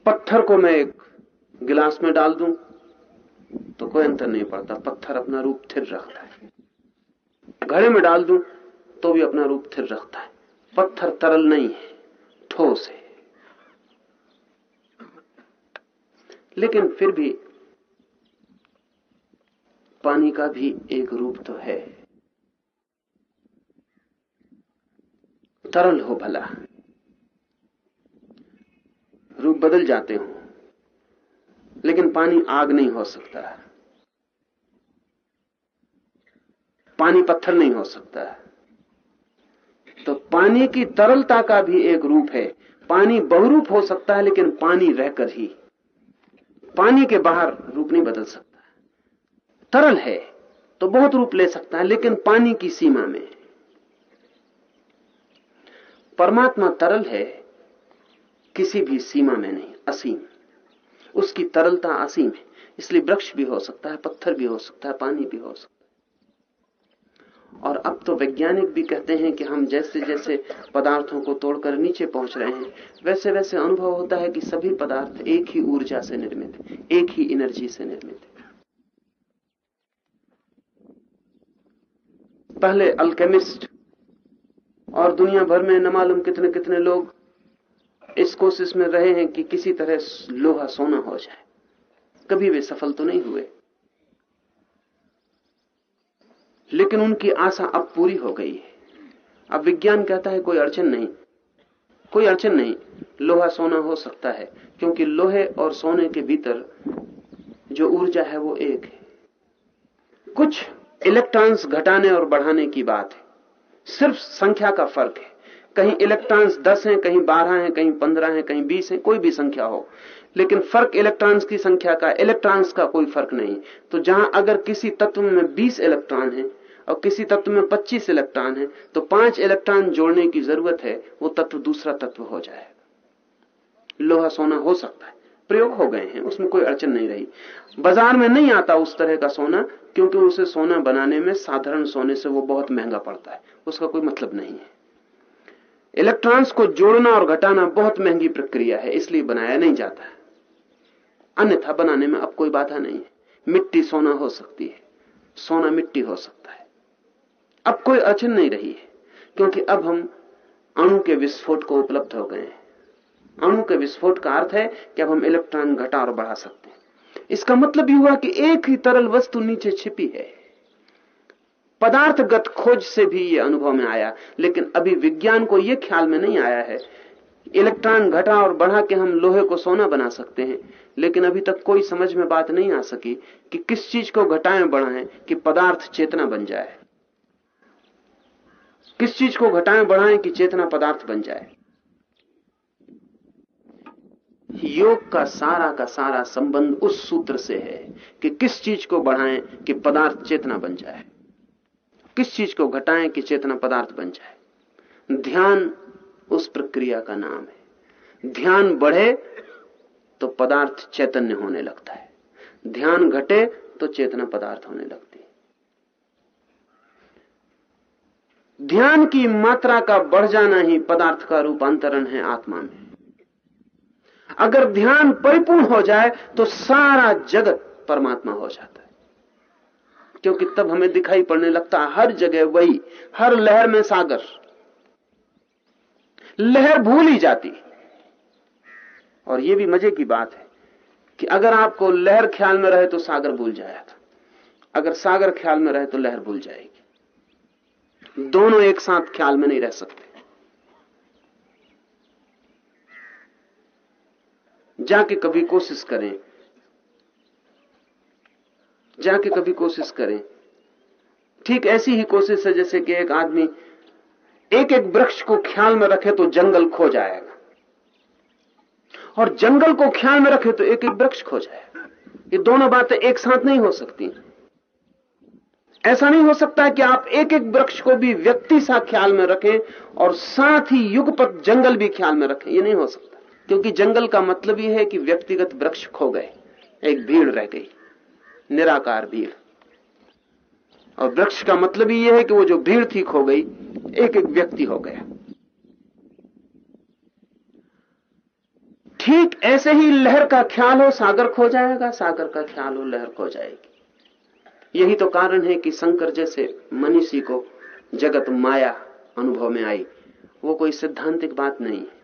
पत्थर को मैं एक गिलास में डाल दूँ तो कोई अंतर नहीं पड़ता। पत्थर अपना रूप थिर रखता है। घड़े में डाल दूँ तो भी अपना रूप थिर रखता है। पत्थर तरल नहीं है, ठोस है। लेकिन फिर भी पानी का भी एक रूप तो है। तरल हो भला। रूप बदल जाते हो, लेकिन पानी आग नहीं हो सकता। पानी पत्थर नहीं हो सकता। तो तो पानी की तरलता का भी एक रूप है। पानी बहुरूप हो सकता है, लेकिन पानी रहकर ही। पानी के बाहर रूप नहीं बदल सकता। तरल है तो बहुत रूप ले सकता है, लेकिन पानी की सीमा में। परमात्मा तरल है, किसी भी सीमा में नहीं, असीम। उसकी तरलता असीम है। इसलिए वृक्ष भी हो सकता है, पत्थर भी हो सकता है, पानी भी हो सकता है। और अब तो वैज्ञानिक भी कहते हैं कि हम जैसे जैसे पदार्थों को तोड़कर नीचे पहुँच रहे हैं, वैसे वैसे अनुभव होता है कि सभी पदार्थ एक ही ऊर्जा से निर्मित है, एक ही एनर्जी से निर्मित है। पहले अल्केमिस्ट और दुनिया भर में न मालूम कितने कितने लोग इस कोशिश में रहे हैं कि किसी तरह लोहा सोना हो जाए। कभी वे सफल तो नहीं हुए। लेकिन उनकी आशा अब पूरी हो गई है। अब विज्ञान कहता है कोई अड़चन नहीं। कोई अड़चन नहीं, लोहा सोना हो सकता है, क्योंकि लोहे और सोने के भीतर जो ऊर्जा है वो एक है। कुछ इलेक्ट्रॉन्स घटाने और बढ़ाने की बात है। सिर्फ़ संख्या का फ़र्क है। कहीं इलेक्ट्रॉन्स दस हैं, कहीं बारह हैं, कहीं पंद्रह हैं, कहीं बीस हैं, कोई भी संख्या हो। लेकिन फ़र्क इलेक्ट्रॉन्स की संख्या का इलेक्ट्रॉन्स का कोई फ़र्क नहीं। तो जहाँ अगर किसी तत्व में 20 इलेक्ट्रॉन है और किसी तत्व में 25 इलेक्ट्रॉन है तो पाँच इलेक्ट्रॉन जोड़ने की ज़रूरत है, वो तत्व दूसरा तत्व हो जाएगा। लोहा सोना हो सकता है। प्रयोग हो गए हैं, उसमें कोई अड़चन नहीं रही। बाज़ार में नहीं आता उस तरह का सोना, क्योंकि उसे सोना बनाने में साधारण सोने से वो बहुत महँगा पड़ता है, उसका कोई मतलब नहीं है। इलेक्ट्रॉन्स को जोड़ना और घटाना बहुत महँगी प्रक्रिया है, इसलिए बनाया नहीं जाता है। अन्यथा बनाने में अब कोई बाधा नहीं है। मिट्टी सोना हो सकती है, सोना मिट्टी हो सकता है। अब कोई अड़चन नहीं रही है, क्योंकि अब हम अणु के विस्फोट को उपलब्ध हो गए हैं। अणु के विस्फोट का अर्थ है कि अब हम इलेक्ट्रॉन घटा और बढ़ा सकते हैं। इसका मतलब यह हुआ कि एक ही तरल वस्तु नीचे छिपी है। पदार्थगत खोज से भी यह अनुभव में आया, लेकिन अभी विज्ञान को यह ख्याल में नहीं आया है। इलेक्ट्रॉन घटा और बढ़ा के हम लोहे को सोना बना सकते हैं, लेकिन अभी तक कोई समझ में बात नहीं आ सकी कि किस चीज़ को घटाएँ, बढ़ाएँ, कि पदार्थ चेतना बन जाए। किस चीज़ को घटाएँ, बढ़ाएँ, कि चेतना पदार्थ बन जाए। योग का सारा का सारा संबंध उस सूत्र से है कि किस चीज़ को बढ़ाएँ कि पदार्थ चेतना बन जाए। किस चीज़ को घटाएँ कि चेतना पदार्थ बन जाए। ध्यान उस प्रक्रिया का नाम है। ध्यान बढ़े तो पदार्थ चैतन्य होने लगता है। ध्यान घटे तो चेतना पदार्थ होने लगती है। ध्यान की मात्रा का बढ़ जाना ही पदार्थ का रूपांतरण है आत्मा में। अगर ध्यान परिपूर्ण हो जाए तो सारा जगत परमात्मा हो जाता है। क्योंकि तब हमें दिखाई पड़ने लगता है, हर जगह वही, हर लहर में सागर। लहर भूल ही जाती। और यह भी मज़े की बात है कि अगर आपको लहर ख्याल में रहे तो सागर भूल जाएगा अगर सागर ख्याल में रहे तो लहर भूल जाएगी। दोनों एक साथ ख्याल में नहीं रह सकते। जाके कभी कोशिश करें। जाके कभी कोशिश करें। ठीक ऐसी ही कोशिश है जैसे कि एक आदमी एक एक वृक्ष को ख्याल में रखे तो जंगल खो जाएगा। और जंगल को ख्याल में रखे तो एक एक वृक्ष खो जाएगा। ये दोनों बातें एक साथ नहीं हो सकती। ऐसा नहीं हो सकता कि आप एक एक वृक्ष को भी व्यक्ति सा ख्याल में रखें और साथ ही युगपत जंगल भी ख्याल में रखें। ये नहीं हो सकता। क्योंकि जंगल का मतलब यह है कि व्यक्तिगत वृक्ष खो गए, एक भीड़ रह गई, निराकार भीड़। और वृक्ष का मतलब यह है कि वो जो भीड़ थी खो गई एक एक व्यक्ति हो गया। ठीक ऐसे ही लहर का ख्याल हो, सागर खो जाएगा, सागर का ख्याल हो, लहर खो जाएगी। यही तो कारण है कि शंकर जैसे मनीषी को जगत माया अनुभव में आई। वो कोई सिद्धांतिक बात नहीं है।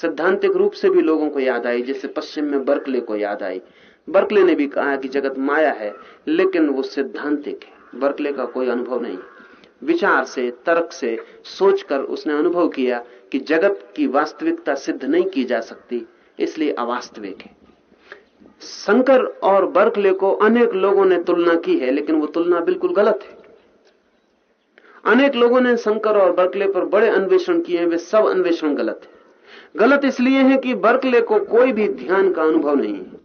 सिद्धांतिक रूप से भी लोगों को याद आई, जैसे पश्चिम में बर्कले को याद आई। बर्कले ने भी कहा कि जगत माया है, लेकिन वो सिद्धांतिक है। बर्कले का कोई अनुभव नहीं। विचार से, तर्क से सोचकर उसने अनुभव किया कि जगत की वास्तविकता सिद्ध नहीं की जा सकती, इसलिए अवास्तविक है। शंकर और बर्कले को अनेक लोगों ने तुलना की है, लेकिन वो तुलना बिल्कुल गलत है। अनेक लोगों ने शंकर और बर्कले पर बड़े अन्वेषण किए वे सब अन्वेषण गलत है। गलत इसलिए है कि बर्कले को कोई भी ध्यान का अनुभव नहीं है।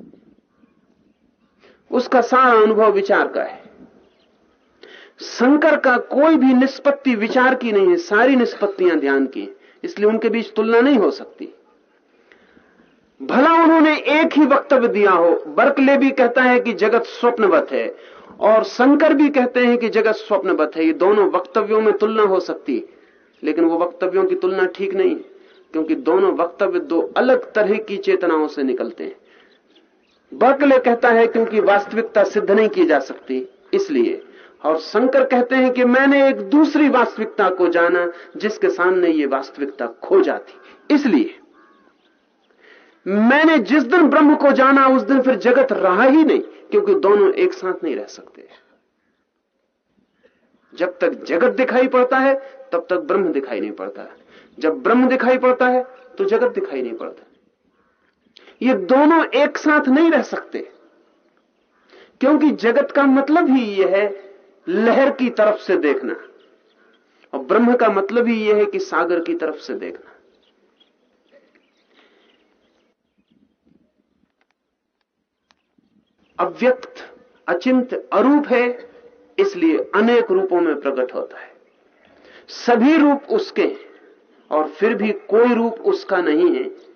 उसका सारा अनुभव विचार का है। शंकर का कोई भी निष्पत्ति विचार की नहीं है, सारी निष्पत्तियाँ ध्यान की इसलिए उनके बीच तुलना नहीं हो सकती। भला उन्होंने एक ही वक्तव्य दिया हो, बर्कले भी कहता है कि जगत स्वप्नवत है, और शंकर भी कहते हैं कि जगत स्वप्नवत है। ये दोनों वक्तव्यों में तुलना हो सकती, लेकिन वो वक्तव्यों की तुलना ठीक नहीं क्योंकि दोनों वक्तव्य दो अलग तरह की चेतनाओं से निकलते हैं। बर्कले कहता है क्योंकि वास्तविकता सिद्ध नहीं की जा सकती, इसलिए। और शंकर कहते हैं कि मैंने एक दूसरी वास्तविकता को जाना, जिसके सामने ये वास्तविकता खो जाती। इसलिए, मैंने जिस दिन ब्रह्म को जाना, उस दिन फिर जगत रहा ही नहीं, क्योंकि दोनों एक साथ नहीं रह सकते। जब तक जगत दिखाई पड़ता है, तब तक ब्रह्म दिखाई नहीं पड़ता। जब ब्रह्म दिखाई पड़ता है तो जगत दिखाई नहीं पड़ता। ये दोनों एक साथ नहीं रह सकते। क्योंकि जगत का मतलब ही यह है लहर की तरफ़ से देखना। और ब्रह्म का मतलब ही यह है कि सागर की तरफ़ से देखना। अव्यक्त, अचिंत, अरूप है, इसलिए अनेक रूपों में प्रकट होता है। सभी रूप उसके और फिर भी कोई रूप उसका नहीं है।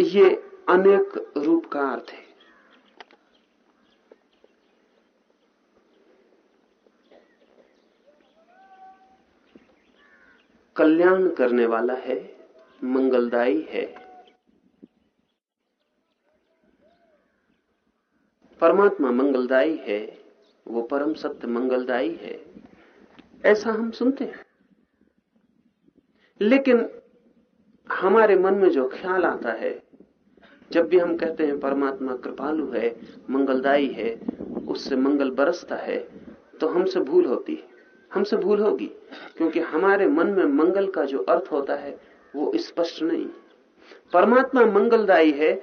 ये अनेक रूप का अर्थ है। कल्याण करने वाला है, मंगलदायी है। परमात्मा मंगलदायी है, वो परम सत्य मंगलदायी है। ऐसा हम सुनते हैं। लेकिन हमारे मन में जो ख्याल आता है, जब भी हम कहते हैं परमात्मा कृपालु है, मंगलदायी है, उससे मंगल बरसता है तो हमसे भूल होती है। हमसे भूल होगी, क्योंकि हमारे मन में मंगल का जो अर्थ होता है, वो स्पष्ट नहीं। परमात्मा मंगलदायी है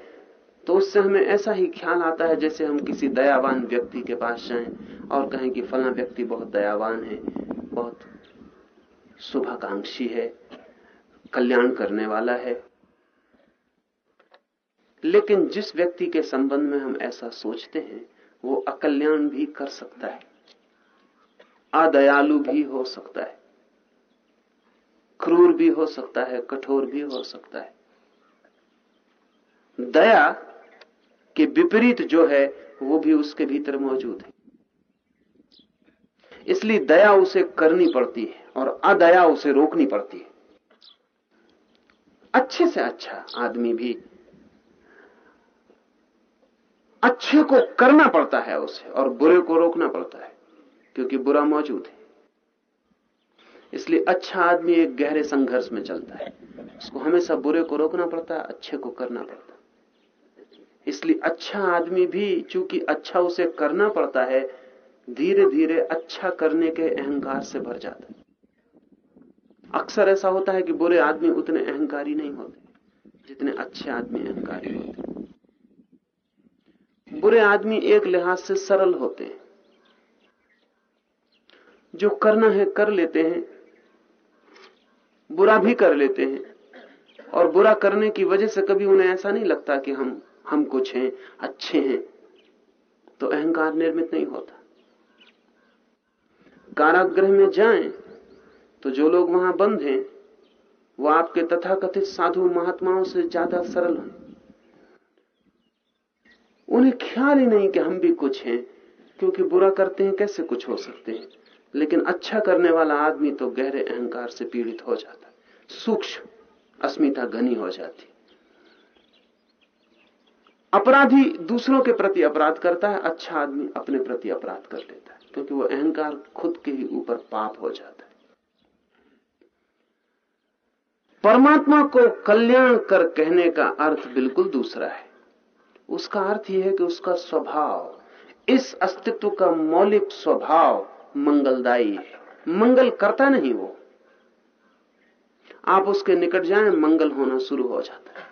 तो उससे हमें ऐसा ही ख्याल आता है जैसे हम किसी दयावान व्यक्ति के पास जाएँ और कहें कि फला व्यक्ति बहुत दयावान है, बहुत शुभाकांक्षी है। कल्याण करने वाला है। लेकिन जिस व्यक्ति के संबंध में हम ऐसा सोचते हैं, वो अकल्याण भी कर सकता है। अदयालु भी हो सकता है। क्रूर भी हो सकता है, कठोर भी हो सकता है। दया के विपरीत जो है, वो भी उसके भीतर मौजूद है। इसलिए दया उसे करनी पड़ती है और अदया उसे रोकनी पड़ती है। अच्छे से अच्छा आदमी भी अच्छे को करना पड़ता है उसे और बुरे को रोकना पड़ता है, क्योंकि बुरा मौजूद है। इसलिए अच्छा आदमी एक गहरे संघर्ष में चलता है। उसको हमेशा बुरे को रोकना पड़ता है अच्छे को करना पड़ता। है इसलिए अच्छा आदमी भी चूँकि अच्छा उसे करना पड़ता है धीरे धीरे अच्छा करने के अहंकार से भर जाता है। अक्सर ऐसा होता है कि बुरे आदमी उतने अहंकारी नहीं होते, जितने अच्छे आदमी अहंकारी होते। बुरे आदमी एक लिहाज से सरल होते हैं। जो करना है कर लेते हैं, बुरा भी कर लेते हैं, और बुरा करने की वजह से कभी उन्हें ऐसा नहीं लगता कि हम हम कुछ हैं, अच्छे हैं तो अहंकार निर्मित नहीं होता। कारागृह में जाएँ तो जो लोग वहाँ बंद हैं, वो आपके तथाकथित साधु महात्माओं से ज़्यादा सरल हैं। उन्हें ख्याल ही नहीं कि हम भी कुछ हैं, क्योंकि बुरा करते हैं, कैसे कुछ हो सकते हैं? लेकिन अच्छा करने वाला आदमी तो गहरे अहंकार से पीड़ित हो जाता है। सूक्ष्म अस्मिता घनी हो जाती अपराधी दूसरों के प्रति अपराध करता है अच्छा आदमी अपने प्रति अपराध कर लेता है, क्योंकि वो अहंकार खुद के ही ऊपर पाप हो जाता है। परमात्मा को कल्याण कर कहने का अर्थ बिल्कुल दूसरा है। उसका अर्थ यह है कि उसका स्वभाव, इस अस्तित्व का मौलिक स्वभाव मंगलदायी है। मंगल करता नहीं वो। आप उसके निकट जाएँ, मंगल होना शुरू हो जाता है।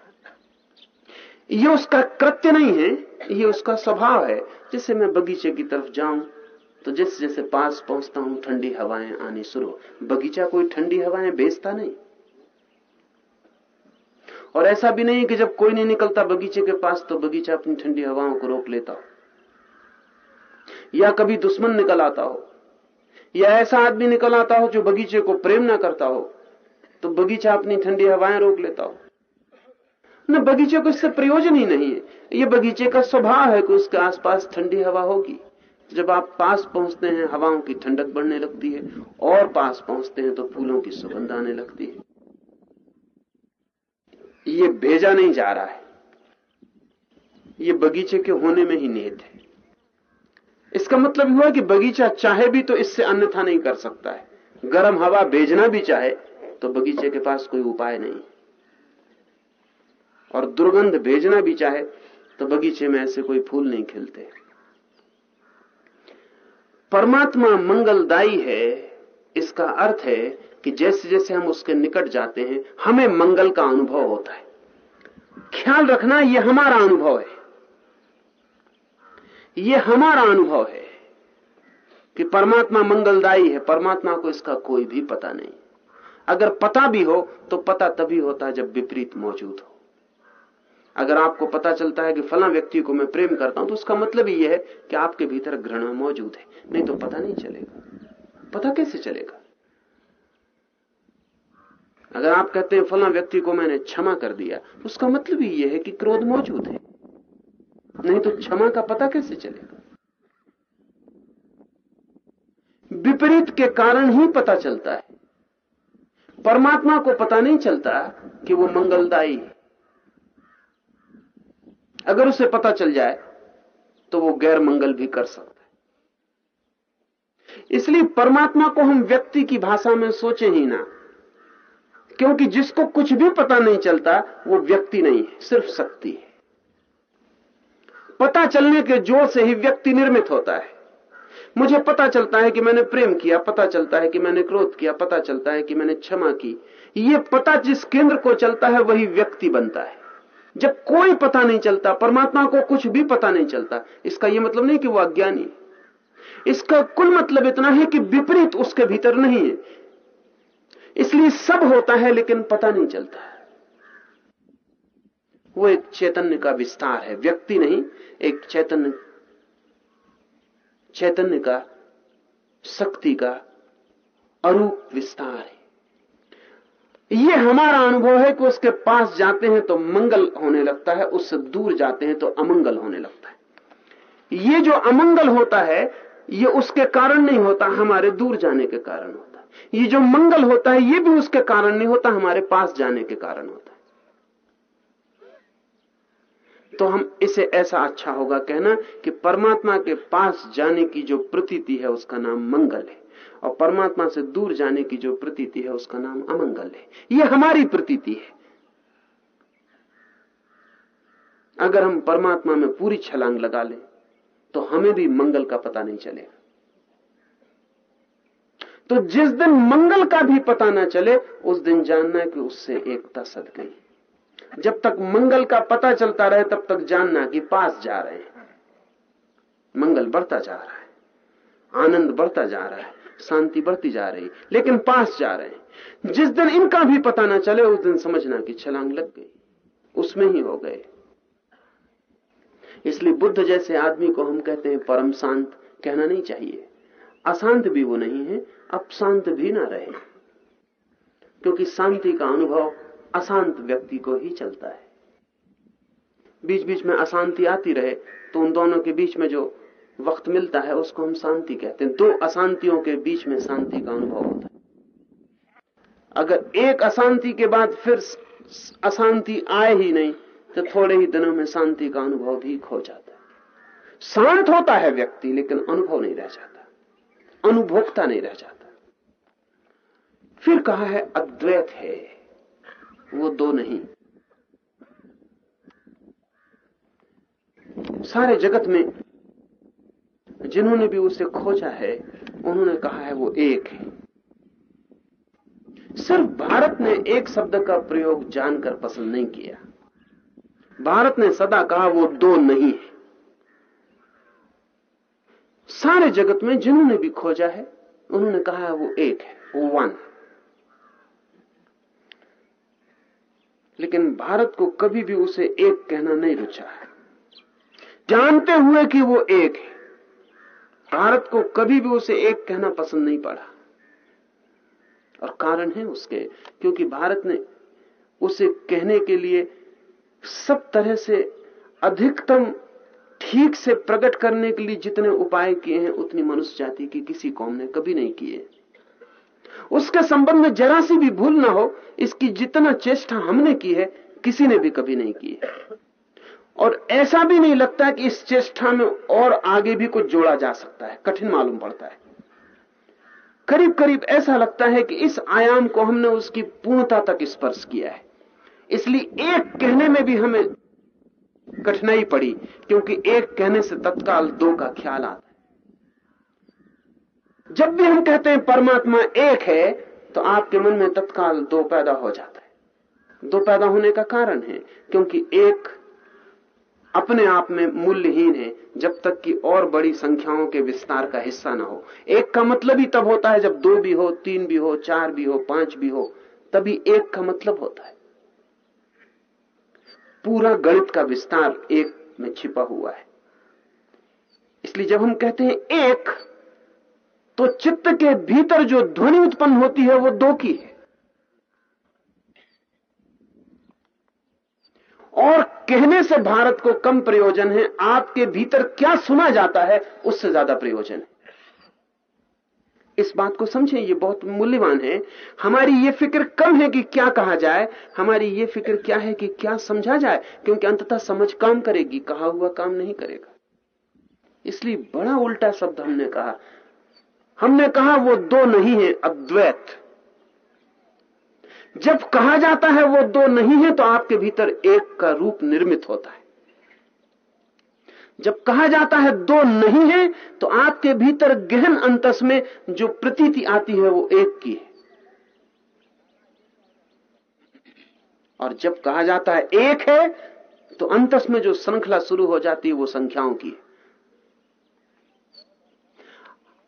ये उसका कृत्य नहीं है, ये उसका स्वभाव है। जैसे मैं बगीचे की तरफ़ जाऊँ तो जैसे जैसे पास पहुँचता हूँ, ठंडी हवाएँ आनी शुरू। बगीचा कोई ठंडी हवाएँ बेचता नहीं। और ऐसा भी नहीं कि जब कोई नहीं निकलता बगीचे के पास तो बगीचा अपनी ठंडी हवाओं को रोक लेता हो। या कभी दुश्मन निकल आता हो, या ऐसा आदमी निकल आता हो जो बगीचे को प्रेम ना करता हो तो बगीचा अपनी ठंडी हवाएँ रोक लेता हो। न, बगीचे को इससे प्रयोजन ही नहीं है। ये बगीचे का स्वभाव है कि उसके आसपास ठंडी हवा होगी। जब आप पास पहुँचते हैं, हवाओं की ठंडक बढ़ने लगती है, और पास पहुँचते हैं तो फूलों की सुगंध आने लगती है। ये भेजा नहीं जा रहा है। ये बगीचे के होने में ही निहित है। इसका मतलब हुआ कि बगीचा चाहे भी तो इससे अन्यथा नहीं कर सकता है। गर्म हवा भेजना भी चाहे तो बगीचे के पास कोई उपाय नहीं। और दुर्गंध भेजना भी चाहे तो बगीचे में ऐसे कोई फूल नहीं खिलते। परमात्मा मंगलदायी है, इसका अर्थ है कि जैसे जैसे हम उसके निकट जाते हैं, हमें मंगल का अनुभव होता है। ख्याल रखना यह हमारा अनुभव है। यह हमारा अनुभव है कि परमात्मा मंगलदायी है, परमात्मा को इसका कोई भी पता नहीं। अगर पता भी हो तो पता तभी होता है जब विपरीत मौजूद हो। अगर आपको पता चलता है कि फला व्यक्ति को मैं प्रेम करता हूँ तो उसका मतलब यह है कि आपके भीतर घृणा मौजूद है। नहीं तो पता नहीं चलेगा। पता कैसे चलेगा? अगर आप कहते हैं फला व्यक्ति को मैंने क्षमा कर दिया तो उसका मतलब ही यह है कि क्रोध मौजूद है। नहीं तो क्षमा का पता कैसे चलेगा? विपरीत के कारण ही पता चलता है। परमात्मा को पता नहीं चलता कि वो मंगलदायी है। अगर उसे पता चल जाए तो वो गैर मंगल भी कर सकता है। इसलिए परमात्मा को हम व्यक्ति की भाषा में सोचे ही ना। क्योंकि जिसको कुछ भी पता नहीं चलता, वो व्यक्ति नहीं है, सिर्फ़ शक्ति है। पता चलने के ज़ोर से ही व्यक्ति निर्मित होता है। मुझे पता चलता है कि मैंने प्रेम किया, पता चलता है कि मैंने क्रोध किया, पता चलता है कि मैंने क्षमा की। ये पता जिस केंद्र को चलता है, वही व्यक्ति बनता है। जब कोई पता नहीं चलता, परमात्मा को कुछ भी पता नहीं चलता, इसका यह मतलब नहीं कि वो अज्ञानी इसका कुल मतलब इतना है कि विपरीत उसके भीतर नहीं है। इसलिए सब होता है, लेकिन पता नहीं चलता वो एक चैतन्य का विस्तार है। व्यक्ति नहीं, एक चैतन्य चैतन्य का, शक्ति का अरूप विस्तार है। ये हमारा अनुभव है कि उसके पास जाते हैं तो मंगल होने लगता है, उससे दूर जाते हैं तो अमंगल होने लगता है। ये जो अमंगल होता है, ये उसके कारण नहीं होता, हमारे दूर जाने के कारण होता है। ये जो मंगल होता है, ये भी उसके कारण नहीं होता, हमारे पास जाने के कारण होता है। तो हम इसे ऐसा अच्छा होगा कहना कि परमात्मा के पास जाने की जो प्रतीति है, उसका नाम मंगल है। और परमात्मा से दूर जाने की जो प्रतीति है, उसका नाम अमंगल है। यह हमारी प्रतीति है। अगर हम परमात्मा में पूरी छलांग लगा लें तो हमें भी मंगल का पता नहीं चलेगा। तो जिस दिन मंगल का भी पता ना चले, उस दिन जानना कि उससे एकता सद गई। जब तक मंगल का पता चलता रहे, तब तक जानना कि पास जा रहे हैं। मंगल बढ़ता जा रहा है, आनंद बढ़ता जा रहा है, शांति बढ़ती जा रही, लेकिन पास जा रहे हैं। जिस दिन इनका भी पता ना चले, उस दिन समझना कि छलांग लग गई, उसमें ही हो गए। इसलिए बुद्ध जैसे आदमी को हम कहते हैं परम शांत, कहना नहीं चाहिए। अशांत भी वो नहीं है, अब शांत भी ना रहे। क्योंकि शांति का अनुभव अशांत व्यक्ति को ही चलता है। बीच बीच में अशांति आती रहे तो उन दोनों के बीच में जो वक्त मिलता है, उसको हम शांति कहते हैं। दो अशांतियों के बीच में शांति का अनुभव होता है। अगर एक अशांति के बाद फिर अशांति आए ही नहीं तो थोड़े ही दिनों में शांति का अनुभव भी खो जाता है। शांत होता है व्यक्ति, लेकिन अनुभव नहीं रह जाता। अनुभोक्ता नहीं रह जाता। फिर कहा है, अद्वैत है। वो दो नहीं। सारे जगत में जिन्होंने भी उसे खोजा है, उन्होंने कहा है, वो एक है। सिर्फ़ भारत ने एक शब्द का प्रयोग जानकर पसंद नहीं किया। भारत ने सदा कहा, वो दो नहीं है। सारे जगत में जिन्होंने भी खोजा है, उन्होंने कहा है वो एक है, वो वन लेकिन भारत को कभी भी उसे एक कहना नहीं रुचा है। जानते हुए कि वो एक है, भारत को कभी भी उसे एक कहना पसंद नहीं पड़ा। और कारण है उसके, क्योंकि भारत ने उसे कहने के लिए सब तरह से अधिकतम ठीक से प्रकट करने के लिए जितने उपाय किए हैं, उतनी मनुष्य जाति की किसी कौम ने कभी नहीं किए। उसके संबंध में जरा सी भी भूल ना हो, इसकी जितना चेष्टा हमने की है, किसी ने भी कभी नहीं की है। और ऐसा भी नहीं लगता कि इस चेष्टा में और आगे भी कुछ जोड़ा जा सकता है, कठिन मालूम पड़ता है। करीब करीब ऐसा लगता है कि इस आयाम को हमने उसकी पूर्णता तक स्पर्श किया है। इसलिए एक कहने में भी हमें कठिनाई पड़ी, क्योंकि एक कहने से तत्काल दो का ख्याल आता है। जब भी हम कहते हैं परमात्मा एक है तो आपके मन में तत्काल दो पैदा हो जाता है। दो पैदा होने का कारण है, क्योंकि एक अपने आप में मूल्यहीन है, जब तक कि और बड़ी संख्याओं के विस्तार का हिस्सा ना हो। एक का मतलब ही तब होता है जब दो भी हो, तीन भी हो, चार भी हो, पाँच भी हो, तभी एक का मतलब होता है। पूरा गणित का विस्तार एक में छिपा हुआ है। इसलिए जब हम कहते हैं एक तो चित्त के भीतर जो ध्वनि उत्पन्न होती है, वो दो की है। और कहने से भारत को कम प्रयोजन है, आपके भीतर क्या सुना जाता है, उससे ज़्यादा प्रयोजन है। इस बात को समझें, ये बहुत मूल्यवान है। हमारी ये फ़िक्र कम है कि क्या कहा जाए, हमारी ये फ़िक्र क्या है कि क्या समझा जाए, क्योंकि अंततः समझ काम करेगी, कहा हुआ काम नहीं करेगा। इसलिए बड़ा उल्टा शब्द हमने कहा। हमने कहा, वो दो नहीं है, अद्वैत। जब कहा जाता है, वो दो नहीं है तो आपके भीतर एक का रूप निर्मित होता है। जब कहा जाता है दो नहीं है तो आपके भीतर गहन अंतस में जो प्रतीति आती है वो एक की है। और जब कहा जाता है एक है तो अंतस में जो श्रृंखला शुरू हो जाती है वो संख्याओं की है।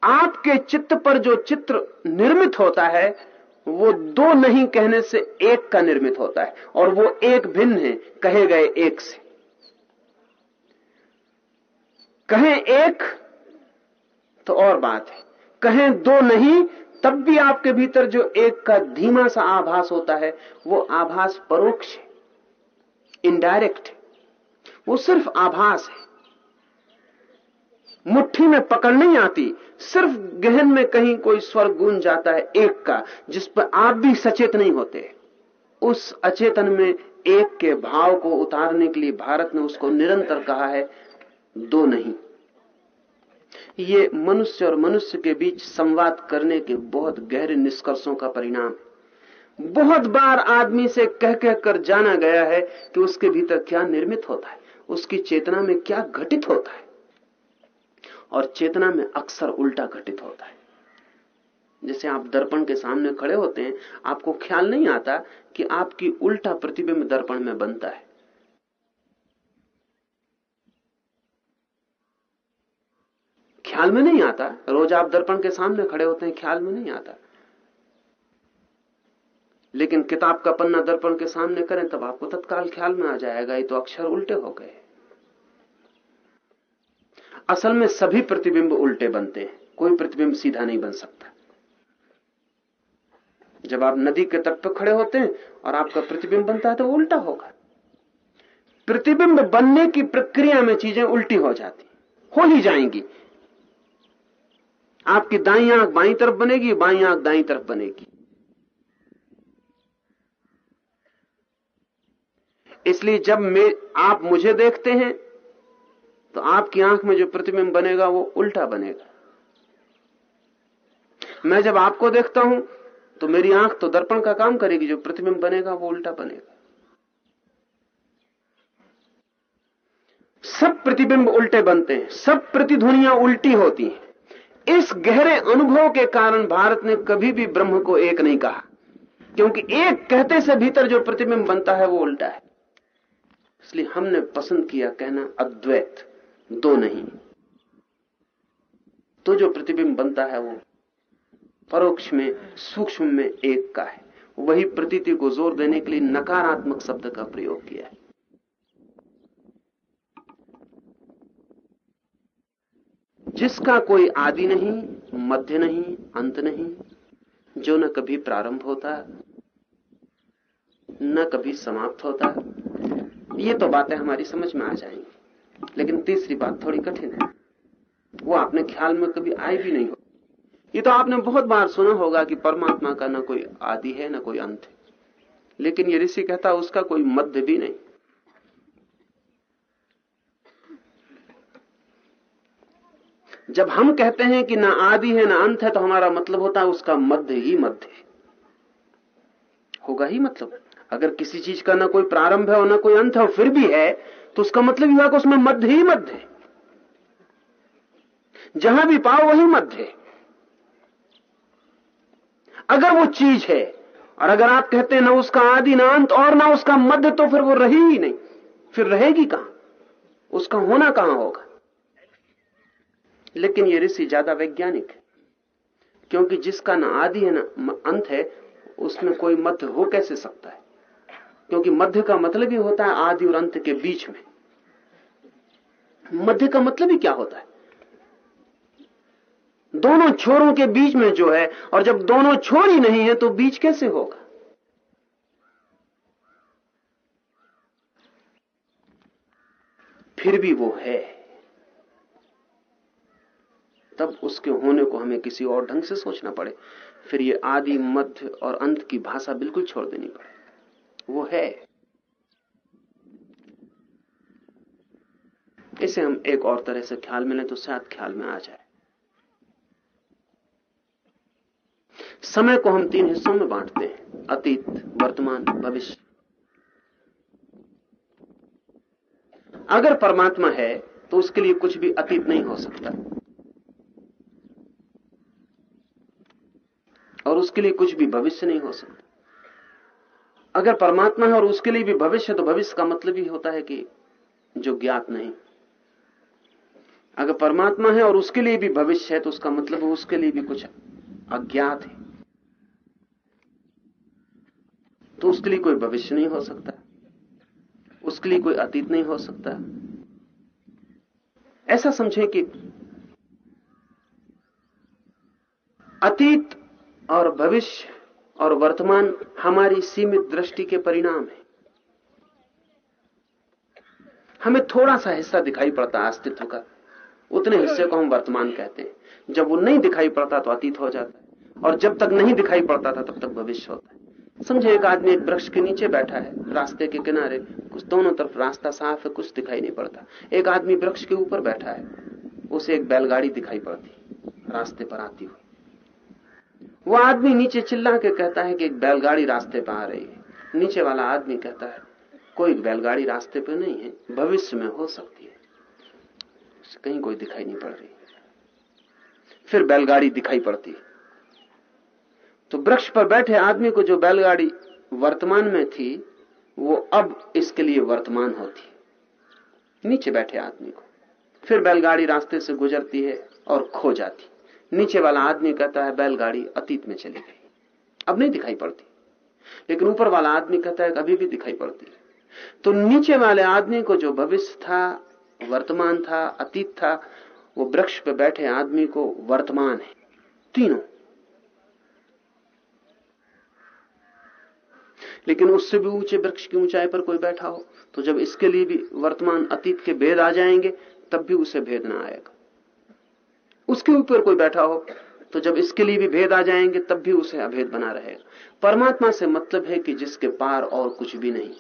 आपके चित्त पर जो चित्र निर्मित होता है, वो दो नहीं कहने से एक का निर्मित होता है, और वो एक भिन्न है, कहे गए एक से। कहें एक तो और बात है। कहें दो नहीं, तब भी आपके भीतर जो एक का धीमा सा आभास होता है, वो आभास परोक्ष है इनडायरेक्ट है। वो सिर्फ़ आभास है। मुट्ठी में पकड़ नहीं आती, सिर्फ़ गहन में कहीं कोई स्वर गूंज जाता है एक का, जिस पर आप भी सचेत नहीं होते। उस अचेतन में एक के भाव को उतारने के लिए भारत ने उसको निरंतर कहा है दो नहीं। ये मनुष्य और मनुष्य के बीच संवाद करने के बहुत गहरे निष्कर्षों का परिणाम है। बहुत बार आदमी से कह कह कर जाना गया है कि उसके भीतर क्या निर्मित होता है, उसकी चेतना में क्या घटित होता है, और चेतना में अक्सर उल्टा घटित होता है। जैसे आप दर्पण के सामने खड़े होते हैं, आपको ख्याल नहीं आता कि आपकी उल्टा प्रतिबिंब दर्पण में बनता है। ख्याल में नहीं आता। रोज आप दर्पण के सामने खड़े होते हैं, ख्याल में नहीं आता। लेकिन किताब का पन्ना दर्पण के सामने करें, तब आपको तत्काल ख्याल में आ जाएगा, ये तो अक्षर उल्टे हो गए। असल में सभी प्रतिबिंब उल्टे बनते हैं, कोई प्रतिबिंब सीधा नहीं बन सकता। जब आप नदी के तट पर खड़े होते हैं और आपका प्रतिबिंब बनता है तो उल्टा होगा। प्रतिबिंब बनने की प्रक्रिया में चीज़ें उल्टी हो जाती, हो ही जाएँगी। आपकी दाई आँख बाई तरफ़ बनेगी, बाई आँख दाई तरफ़ बनेगी। इसलिए जब मैं, आप मुझे देखते हैं तो आपकी आँख में जो प्रतिबिंब बनेगा, वो उल्टा बनेगा। मैं जब आपको देखता हूँ तो मेरी आँख तो दर्पण का काम करेगी, जो प्रतिबिंब बनेगा, वो उल्टा बनेगा। सब प्रतिबिंब उल्टे बनते हैं, सब प्रतिध्वनियाँ उल्टी होती हैं। इस गहरे अनुभव के कारण भारत ने कभी भी ब्रह्म को एक नहीं कहा। क्योंकि एक कहते से भीतर जो प्रतिबिंब बनता है, वो उल्टा है। इसलिए हमने पसंद किया कहना अद्वैत, दो नहीं। तो जो प्रतिबिंब बनता है, वो परोक्ष में, सूक्ष्म में एक का है। वही प्रतीति को ज़ोर देने के लिए नकारात्मक शब्द का प्रयोग किया है। जिसका कोई आदि नहीं, मध्य नहीं, अंत नहीं, जो न कभी प्रारंभ होता, न कभी समाप्त होता, ये तो बातें हमारी समझ में आ जाएँगी। लेकिन तीसरी बात थोड़ी कठिन है। वो आपने ख्याल में कभी आई भी नहीं हो। ये तो आपने बहुत बार सुना होगा कि परमात्मा का ना कोई आदि है, ना कोई अंत है। लेकिन ये ऋषि कहता, उसका कोई मध्य भी नहीं। जब हम कहते हैं कि ना आदि है, ना अंत है तो हमारा मतलब होता है उसका मध्य ही मध्य होगा ही मतलब। अगर किसी चीज़ का ना कोई प्रारंभ है और ना कोई अंत है और फिर भी है तो उसका मतलब हुआ कि उसमें मध्य ही मध्य जहाँ भी पाओ वही मध्य अगर वो चीज़ है, और अगर आप कहते हैं ना उसका आदि, ना अंत और ना उसका मध्य तो फिर वो रही ही नहीं। फिर रहेगी कहाँ? उसका होना कहाँ होगा? लेकिन ये ऋषि ज़्यादा वैज्ञानिक है। क्योंकि जिसका ना आदि है, ना अंत है, उसमें कोई मध्य हो कैसे सकता है? क्योंकि मध्य का मतलब ही होता है आदि और अंत के बीच में। मध्य का मतलब ही क्या होता है? दोनों छोरों के बीच में जो है, और जब दोनों छोर ही नहीं है तो बीच कैसे होगा? फिर भी वो है। तब उसके होने को हमें किसी और ढंग से सोचना पड़े। फिर ये आदि, मध्य और अंत की भाषा बिल्कुल छोड़ देनी पड़े। वो है। इसे हम एक और तरह से ख्याल में लें तो शायद ख्याल में आ जाए। समय को हम तीन हिस्सों में बांटते हैं। अतीत, वर्तमान, भविष्य। अगर परमात्मा है तो उसके लिए कुछ भी अतीत नहीं हो सकता। और उसके लिए कुछ भी भविष्य नहीं हो सकता। अगर परमात्मा है और उसके लिए भी भविष्य तो भविष्य का मतलब ही होता है कि जो ज्ञात नहीं। अगर परमात्मा है और उसके लिए भी भविष्य है तो उसका मतलब उसके लिए भी कुछ अज्ञात है। तो उसके लिए कोई भविष्य नहीं हो सकता। उसके लिए कोई अतीत नहीं हो सकता। ऐसा समझें कि अतीत और भविष्य और वर्तमान हमारी सीमित दृष्टि के परिणाम है। हमें थोड़ा सा हिस्सा दिखाई पड़ता है अस्तित्व का। उतने हिस्से को हम वर्तमान कहते हैं। जब वो नहीं दिखाई पड़ता तो अतीत हो जाता है। और जब तक नहीं दिखाई पड़ता था, तब तक भविष्य होता है। समझे, एक आदमी एक वृक्ष के नीचे बैठा है, रास्ते के किनारे। कुछ दोनों तरफ़ रास्ता साफ़ है, कुछ दिखाई नहीं पड़ता। एक आदमी वृक्ष के ऊपर बैठा है, उसे एक बैलगाड़ी दिखाई पड़ती, रास्ते पर आती हुई। वो आदमी नीचे चिल्ला के कहता है कि एक बैलगाड़ी रास्ते पर आ रही है। नीचे वाला आदमी कहता है, कोई बैलगाड़ी रास्ते पे नहीं है, भविष्य में हो सकती है। कहीं कोई दिखाई नहीं पड़ रही। फिर बैलगाड़ी दिखाई पड़ती। तो वृक्ष पर बैठे आदमी को जो बैलगाड़ी वर्तमान में थी, वो अब इसके लिए वर्तमान होती। नीचे बैठे आदमी को। फिर बैलगाड़ी रास्ते से गुजरती है और खो जाती। नीचे वाला आदमी कहता है, बैलगाड़ी अतीत में चली गई। अब नहीं दिखाई पड़ती। लेकिन ऊपर वाला आदमी कहता है अभी भी दिखाई पड़ती। तो नीचे वाले आदमी को जो भविष्य था, वर्तमान था, अतीत था, वो वृक्ष पे बैठे आदमी को वर्तमान है। तीनों। लेकिन उससे भी ऊँचे वृक्ष की ऊंचाई पर कोई बैठा हो तो जब इसके लिए भी वर्तमान अतीत के भेद आ जाएँगे, तब भी उसे भेद ना आएगा। उसके ऊपर कोई बैठा हो तो जब इसके लिए भी भेद आ जाएँगे, तब भी उसे अभेद बना रहेगा परमात्मा से मतलब है कि जिसके पार और कुछ भी नहीं।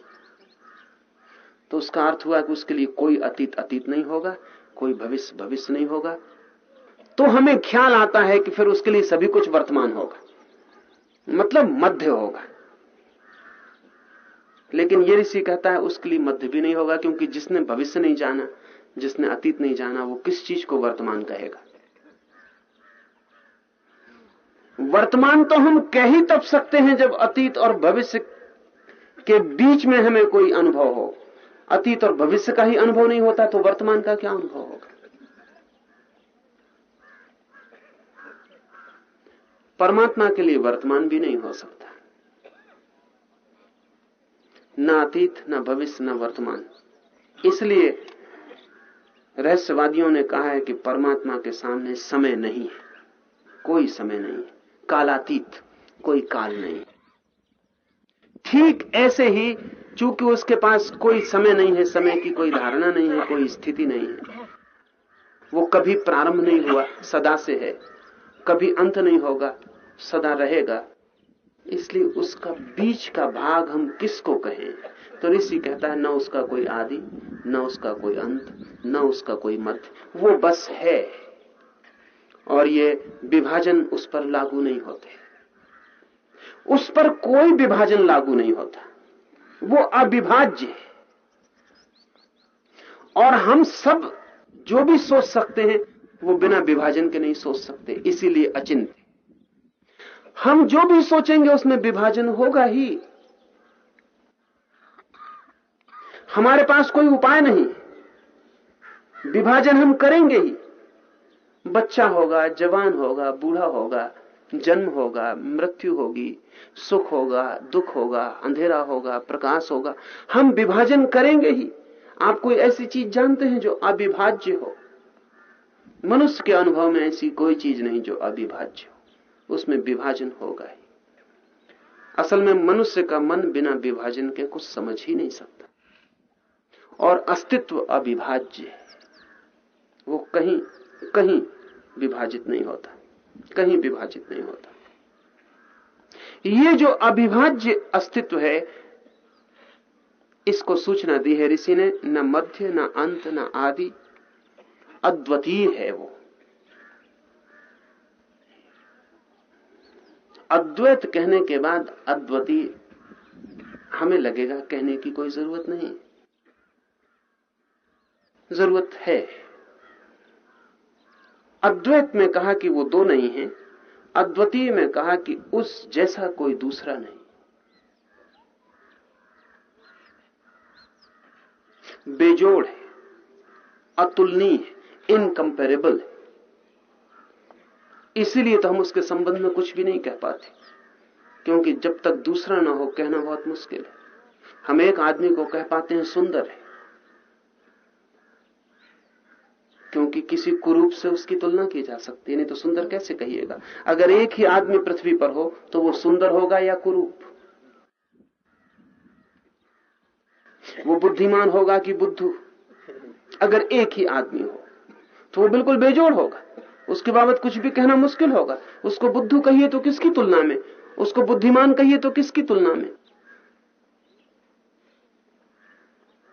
तो उसका अर्थ हुआ कि उसके लिए कोई अतीत अतीत नहीं होगा, कोई भविष्य भविष्य नहीं होगा। तो हमें ख्याल आता है कि फिर उसके लिए सभी कुछ वर्तमान होगा। मतलब मध्य होगा। लेकिन ये ऋषि कहता है, उसके लिए मध्य भी नहीं होगा, क्योंकि जिसने भविष्य नहीं जाना, जिसने अतीत नहीं जाना, वो किस चीज़ को वर्तमान कहेगा? वर्तमान तो हम कह ही तब सकते हैं जब अतीत और भविष्य के बीच में हमें कोई अनुभव हो। अतीत और भविष्य का ही अनुभव नहीं होता तो वर्तमान का क्या अनुभव होगा? परमात्मा के लिए वर्तमान भी नहीं हो सकता। न अतीत, न भविष्य, न वर्तमान। इसलिए रहस्यवादियों ने कहा है कि परमात्मा के सामने समय नहीं है, कोई समय नहीं है। कालातीत, कोई काल नहीं। ठीक ऐसे ही, चूँकि उसके पास कोई समय नहीं है, समय की कोई धारणा नहीं है, कोई स्थिति नहीं है, वो कभी प्रारंभ नहीं हुआ, सदा से है। कभी अंत नहीं होगा, सदा रहेगा। इसलिए उसका बीच का भाग हम किसको कहें? तो ऋषि कहता है, न उसका कोई आदि, न उसका कोई अंत, न उसका कोई मध्य वो बस है। और ये विभाजन उस पर लागू नहीं होते। उस पर कोई विभाजन लागू नहीं होता। वो अविभाज्य है। और हम सब जो भी सोच सकते हैं, वो बिना विभाजन के नहीं सोच सकते, इसीलिए अचिंत हम जो भी सोचेंगे, उसमें विभाजन होगा ही। हमारे पास कोई उपाय नहीं। विभाजन हम करेंगे ही। बच्चा होगा, जवान होगा, बूढ़ा होगा, जन्म होगा, मृत्यु होगी, सुख होगा, दुख होगा, अंधेरा होगा, प्रकाश होगा। हम विभाजन करेंगे ही। आप कोई ऐसी चीज़ जानते हैं जो अविभाज्य हो? मनुष्य के अनुभव में ऐसी कोई चीज़ नहीं जो अविभाज्य हो। उसमें विभाजन होगा ही। असल में मनुष्य का मन बिना विभाजन के कुछ समझ ही नहीं सकता। और अस्तित्व अविभाज्य है। वो कहीं कहीं विभाजित नहीं होता। कहीं विभाजित नहीं होता। ये जो अविभाज्य अस्तित्व है, इसको सूचना दी है ऋषि ने, न मध्य, न अंत, न आदि, अद्वितीय है वो। अद्वैत कहने के बाद अद्वितीय हमें लगेगा, कहने की कोई ज़रूरत नहीं। ज़रूरत है। अद्वैत में कहा कि वो दो नहीं है, अद्वितीय में कहा कि उस जैसा कोई दूसरा नहीं। बेजोड़ है, अतुलनीय है इनकंपेरेबल है। इसीलिए तो हम उसके संबंध में कुछ भी नहीं कह पाते, क्योंकि जब तक दूसरा ना हो, कहना बहुत मुश्किल है। हम एक आदमी को कह पाते हैं सुंदर है क्योंकि किसी कुरूप से उसकी तुलना की जा सकती है, नहीं तो सुंदर कैसे कहिएगा? अगर एक ही आदमी पृथ्वी पर हो तो वो सुंदर होगा या कुरूप? वो बुद्धिमान होगा कि बुद्धू? अगर एक ही आदमी हो तो वो बिल्कुल बेजोड़ होगा। उसके बाबत कुछ भी कहना मुश्किल होगा। उसको बुद्धू कहिए तो किसकी तुलना में? उसको बुद्धिमान कहिए तो किसकी तुलना में?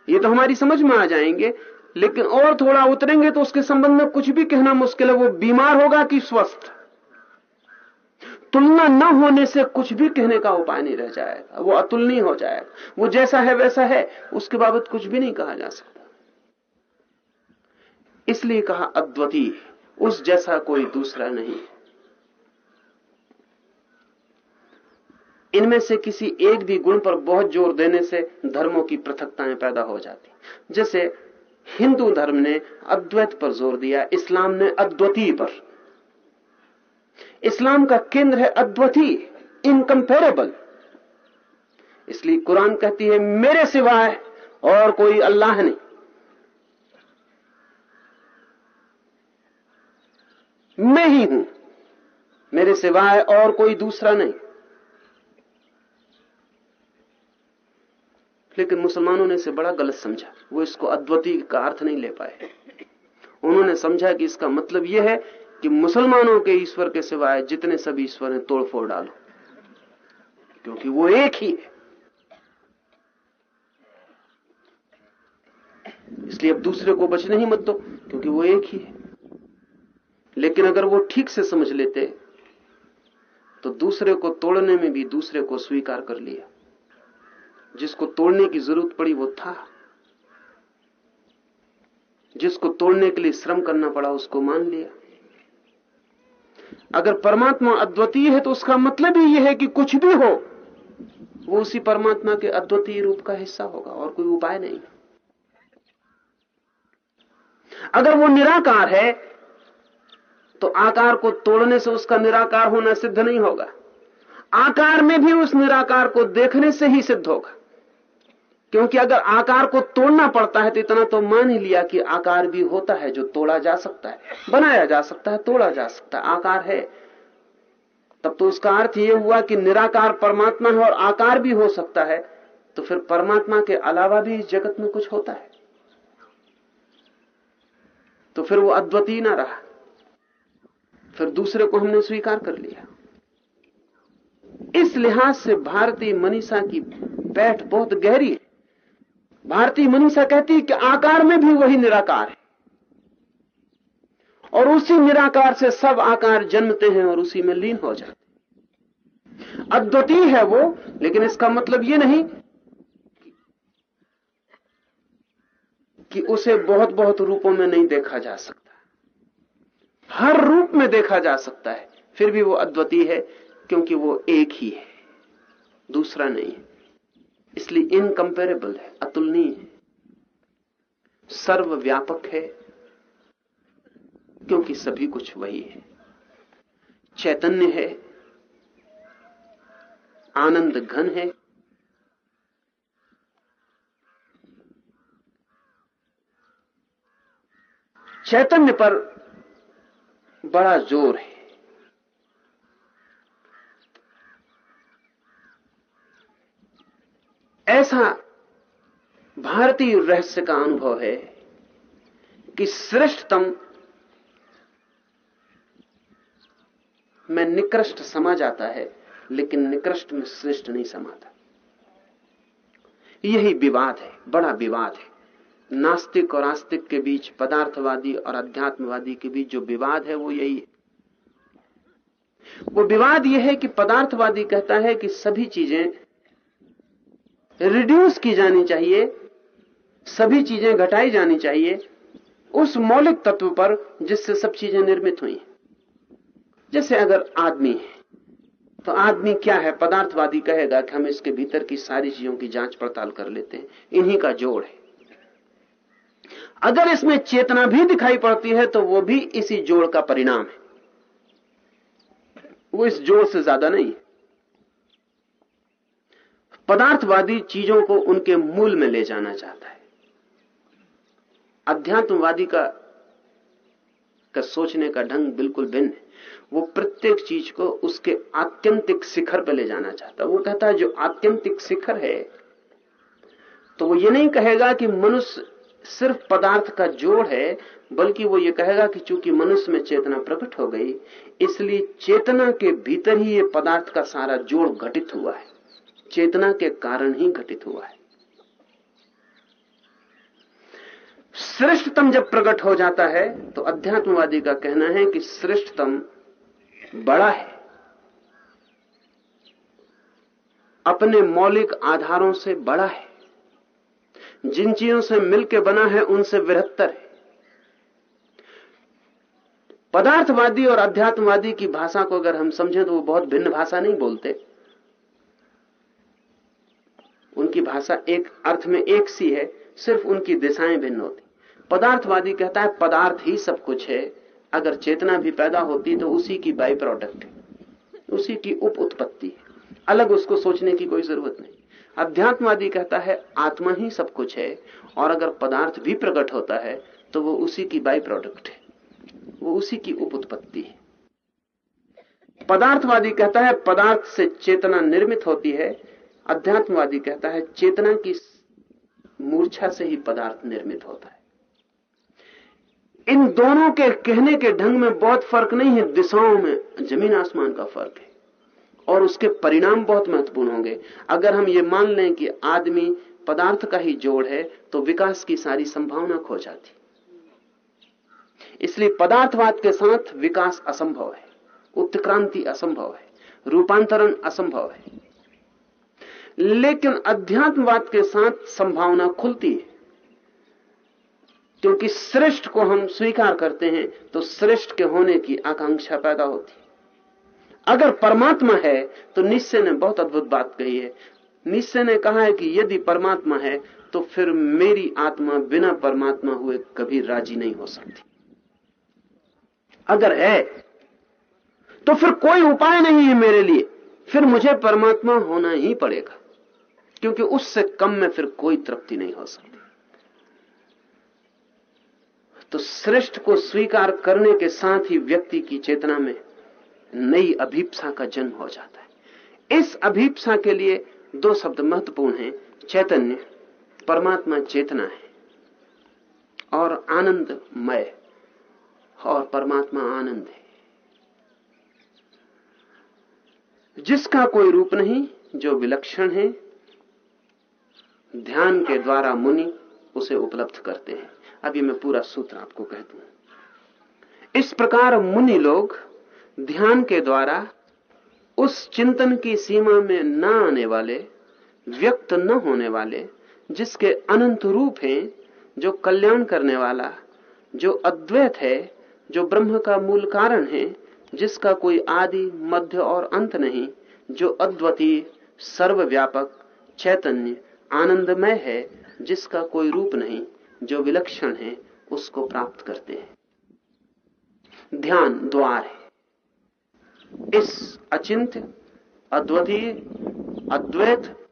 ये तो हमारी समझ में आ जाएँगे लेकिन और थोड़ा उतरेंगे तो उसके संबंध में कुछ भी कहना मुश्किल है। वो बीमार होगा कि स्वस्थ? तुलना न होने से कुछ भी कहने का उपाय नहीं रह जाएगा। वो अतुलनीय हो जाएगा। वो जैसा है, वैसा है। उसके बाबत कुछ भी नहीं कहा जा सकता। इसलिए कहा अद्वितीय उस जैसा कोई दूसरा नहीं। इनमें से किसी एक भी गुण पर बहुत ज़ोर देने से धर्मों की पृथकताएँ पैदा हो जाती। जैसे हिंदू धर्म ने अद्वैत पर ज़ोर दिया, इस्लाम ने अद्वितीय पर। इस्लाम का केंद्र है अद्वितीय इनकंपेरेबल इसलिए कुरान कहती है, मेरे सिवाय और कोई अल्लाह नहीं। मैं ही हूँ, मेरे सिवाय और कोई दूसरा नहीं। लेकिन मुसलमानों ने इसे बड़ा गलत समझा। वो इसको अद्वितीय का अर्थ नहीं ले पाए। उन्होंने समझा कि इसका मतलब यह है कि मुसलमानों के ईश्वर के सिवाय जितने सभी ईश्वर हैं, तोड़फोड़ डालो। क्योंकि वो एक ही है। इसलिए अब दूसरे को बचने ही मत दो, क्योंकि वो एक ही है। लेकिन अगर वो ठीक से समझ लेते तो दूसरे को तोड़ने में भी दूसरे को स्वीकार कर लिया। जिसको तोड़ने की ज़रूरत पड़ी वो था। जिसको तोड़ने के लिए श्रम करना पड़ा उसको मान लिया। अगर परमात्मा अद्वितीय है तो उसका मतलब ही यह है कि कुछ भी हो, वो उसी परमात्मा के अद्वितीय रूप का हिस्सा होगा और कोई उपाय नहीं। अगर वो निराकार है तो आकार को तोड़ने से उसका निराकार होना सिद्ध नहीं होगा। आकार में भी उस निराकार को देखने से ही सिद्ध होगा। क्योंकि अगर आकार को तोड़ना पड़ता है तो इतना तो मान ही लिया कि आकार भी होता है, जो तोड़ा जा सकता है। बनाया जा सकता है, तोड़ा जा सकता है, आकार है। तब तो उसका अर्थ यह हुआ कि निराकार परमात्मा है और आकार भी हो सकता है तो फिर परमात्मा के अलावा भी इस जगत में कुछ होता है। तो फिर वो अद्वितीय ना रहा। फिर दूसरे को हमने स्वीकार कर लिया। इस लिहाज से भारतीय मनीषा की बैठ बहुत गहरी है। भारतीय मनीषा कहती है कि आकार में भी वही निराकार है। और उसी निराकार से सब आकार जन्मते हैं और उसी में लीन हो जाते अद्वितीय है वो, लेकिन इसका मतलब ये नहीं कि उसे बहुत बहुत रूपों में नहीं देखा जा सकता। हर रूप में देखा जा सकता है, फिर भी वो अद्वितीय है, क्योंकि वो एक ही है, दूसरा नहीं है। इसलिए इनकंपेरेबल है, अतुलनीय है। सर्वव्यापक है, क्योंकि सभी कुछ वही है। चैतन्य है, आनंद घन है, चैतन्य पर बड़ा ज़ोर है। ऐसा भारतीय रहस्य का अनुभव है कि श्रेष्ठतम में निकृष्ट समा जाता है, लेकिन निकृष्ट में श्रेष्ठ नहीं समाता। यही विवाद है, बड़ा विवाद है। नास्तिक और आस्तिक के बीच, पदार्थवादी और अध्यात्मवादी के बीच जो विवाद है, वो यही है। वो विवाद यह है कि पदार्थवादी कहता है कि सभी चीज़ें रिड्यूस की जानी चाहिए, सभी चीज़ें घटाई जानी चाहिए, उस मौलिक तत्व पर जिससे सब चीज़ें निर्मित हुई। जैसे अगर आदमी है तो आदमी क्या है? पदार्थवादी कहेगा कि हम इसके भीतर की सारी चीज़ों की जाँच पड़ताल कर लेते हैं। इन्हीं का जोड़ है। अगर इसमें चेतना भी दिखाई पड़ती है तो वो भी इसी जोड़ का परिणाम है। वो इस जोड़ से ज़्यादा नहीं है। पदार्थवादी चीज़ों को उनके मूल में ले जाना चाहता है। अध्यात्मवादी का का सोचने का ढंग बिल्कुल भिन्न है। वो प्रत्येक चीज़ को उसके आत्यंतिक शिखर पर ले जाना चाहता है। वो कहता है, जो आत्यंतिक शिखर है तो वो ये नहीं कहेगा कि मनुष्य सिर्फ़ पदार्थ का जोड़ है, बल्कि वो ये कहेगा कि चूँकि मनुष्य में चेतना प्रकट हो गई, इसलिए चेतना के भीतर ही ये पदार्थ का सारा जोड़ घटित हुआ है। चेतना के कारण ही घटित हुआ है। श्रेष्ठतम जब प्रकट हो जाता है तो अध्यात्मवादी का कहना है कि श्रेष्ठतम बड़ा है। अपने मौलिक आधारों से बड़ा है। जिन चीज़ों से मिलकर बना है, उनसे वृहत्तर है। पदार्थवादी और अध्यात्मवादी की भाषा को अगर हम समझें तो वो बहुत भिन्न भाषा नहीं बोलते। उनकी भाषा एक अर्थ में एक सी है, सिर्फ़ उनकी दिशाएँ भिन्न होती। पदार्थवादी कहता है, पदार्थ ही सब कुछ है। अगर चेतना भी पैदा होती तो उसी की बाई प्रोडक्ट है। उसी की उप उत्पत्ति है। अलग उसको सोचने की कोई ज़रूरत नहीं। अध्यात्मवादी कहता है, आत्मा ही सब कुछ है। और अगर पदार्थ भी प्रकट होता है तो वो उसी की बाई प्रोडक्ट है। वो उसी की उप उत्पत्ति है। पदार्थवादी कहता है, पदार्थ से चेतना निर्मित होती है अध्यात्मवादी कहता है, चेतना की मूर्छा से ही पदार्थ निर्मित होता है। इन दोनों के कहने के ढंग में बहुत फ़र्क नहीं है, दिशाओं में, ज़मीन आसमान का फ़र्क है। और उसके परिणाम बहुत महत्वपूर्ण होंगे। अगर हम ये मान लें कि आदमी पदार्थ का ही जोड़ है तो विकास की सारी संभावना खो जाती। इसलिए पदार्थवाद के साथ विकास असंभव है, उत्क्रांति असंभव है, रूपांतरण असंभव है। लेकिन अध्यात्मवाद के साथ संभावना खुलती है। क्योंकि श्रेष्ठ को हम स्वीकार करते हैं तो श्रेष्ठ के होने की आकांक्षा पैदा होती है। अगर परमात्मा है तो निश्चय ने बहुत अद्भुत बात कही है। निश्चय ने कहा है कि यदि परमात्मा है तो फिर मेरी आत्मा बिना परमात्मा हुए कभी राज़ी नहीं हो सकती। अगर है तो फिर कोई उपाय नहीं है मेरे लिए। फिर मुझे परमात्मा होना ही पड़ेगा। क्योंकि उससे कम में फिर कोई तृप्ति नहीं हो सकती। तो श्रेष्ठ को स्वीकार करने के साथ ही व्यक्ति की चेतना में नई अभीपसा का जन्म हो जाता है। इस अभीपसा के लिए दो शब्द महत्वपूर्ण हैं, चैतन्य, परमात्मा चेतना है, और आनंदमय, और परमात्मा आनंद है। जिसका कोई रूप नहीं, जो विलक्षण है ध्यान के द्वारा मुनि उसे उपलब्ध करते हैं। अभी मैं पूरा सूत्र आपको कह दू। इस प्रकार मुनि लोग ध्यान के द्वारा उस चिंतन की सीमा में न आने वाले, व्यक्त न होने वाले, जिसके अनंत रूप हैं, जो कल्याण करने वाला, जो अद्वैत है, जो ब्रह्म का मूल कारण है, जिसका कोई आदि, मध्य और अंत नहीं, जो अद्वितीय सर्वव्यापक, चैतन्य आनंदमय है, जिसका कोई रूप नहीं, जो विलक्षण है, उसको प्राप्त करते हैं। ध्यान द्वार है। इस अचिंत्य अद्वितीय अद्वैत,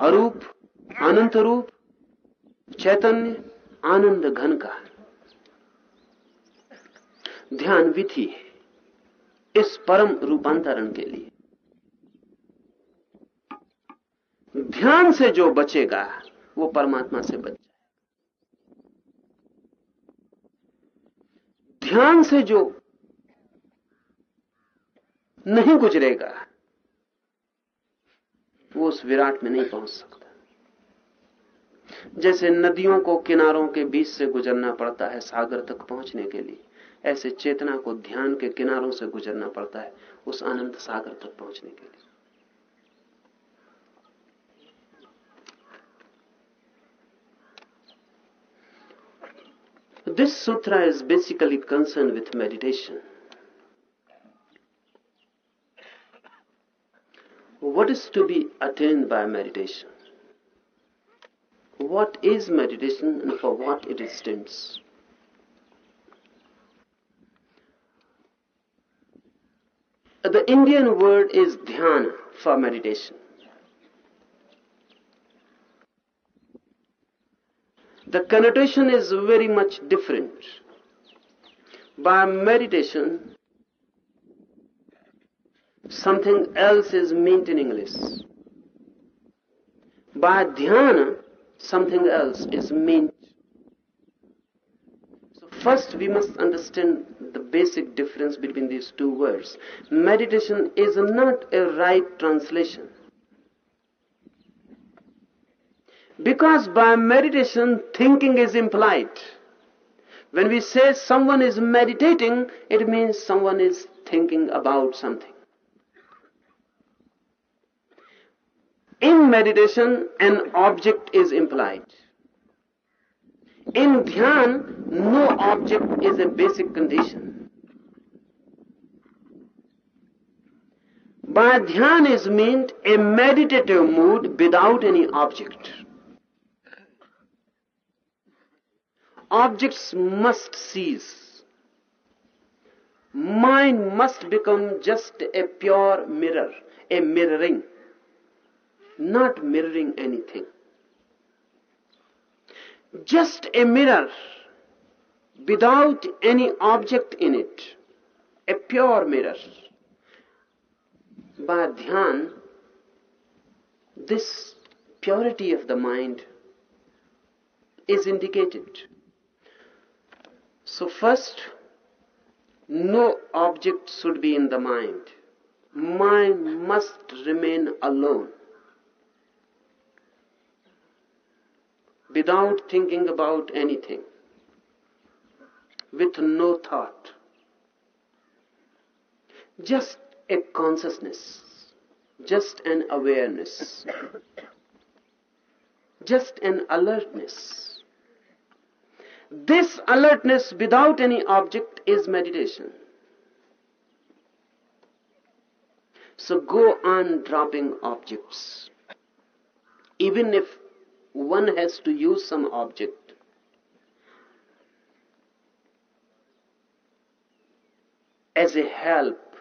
अरूप, अनंत रूप, चैतन्य, आनंद घन का ध्यान विधि है। इस परम रूपांतरण के लिए। ध्यान से जो बचेगा, वो परमात्मा से बच जाए ध्यान से जो नहीं गुजरेगा, वो उस विराट में नहीं पहुँच सकता। जैसे नदियों को किनारों के बीच से गुजरना पड़ता है सागर तक पहुँचने के लिए, ऐसे चेतना को ध्यान के किनारों से गुजरना पड़ता है उस आनंद सागर तक पहुँचने के लिए। This sutra is basically concerned with meditation. What is to be attained by meditation? What is meditation and for what it stands? The Indian word is dhyana for meditation. The connotation is very much different. By meditation, something else is meant in English. By dhyana, something else is meant. So first we must understand the basic difference between these two words. Meditation is not a right translation. Because by meditation, thinking is implied. When we say someone is meditating, it means someone is thinking about something. In meditation, an object is implied. In dhyan, no object is a basic condition. By dhyan is meant a meditative mood without any object. Objects must cease. Mind must become just a pure mirror, a mirroring, not mirroring anything. Just a mirror without any object in it, a pure mirror. By dhyan, this purity of the mind is indicated. So first, no object should be in the mind. Mind must remain alone. Without thinking about anything. With no thought. Just a consciousness. Just an awareness. Just an alertness. This alertness without any object is meditation. So go on dropping objects. Even if one has to use some object, as a help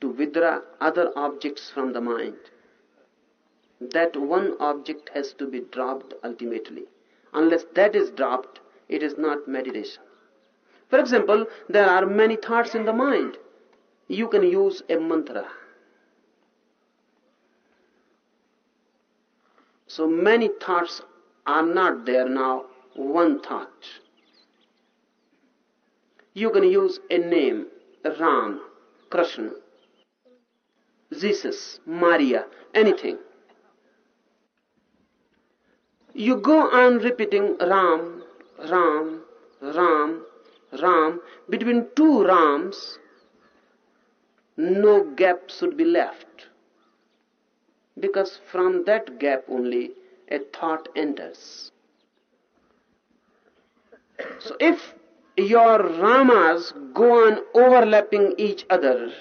to withdraw other objects from the mind. That one object has to be dropped ultimately. Unless that is dropped, it is not meditation. For example, there are many thoughts in the mind. You can use a mantra. So many thoughts are not there now, one thought. You can use a name, Ram, Krishna, Jesus, Maria, anything. You go on repeating Ram, Ram, Ram, Ram. Between two Rams, no gap should be left. Because from that gap only a thought enters. So if your Ramas go on overlapping each other,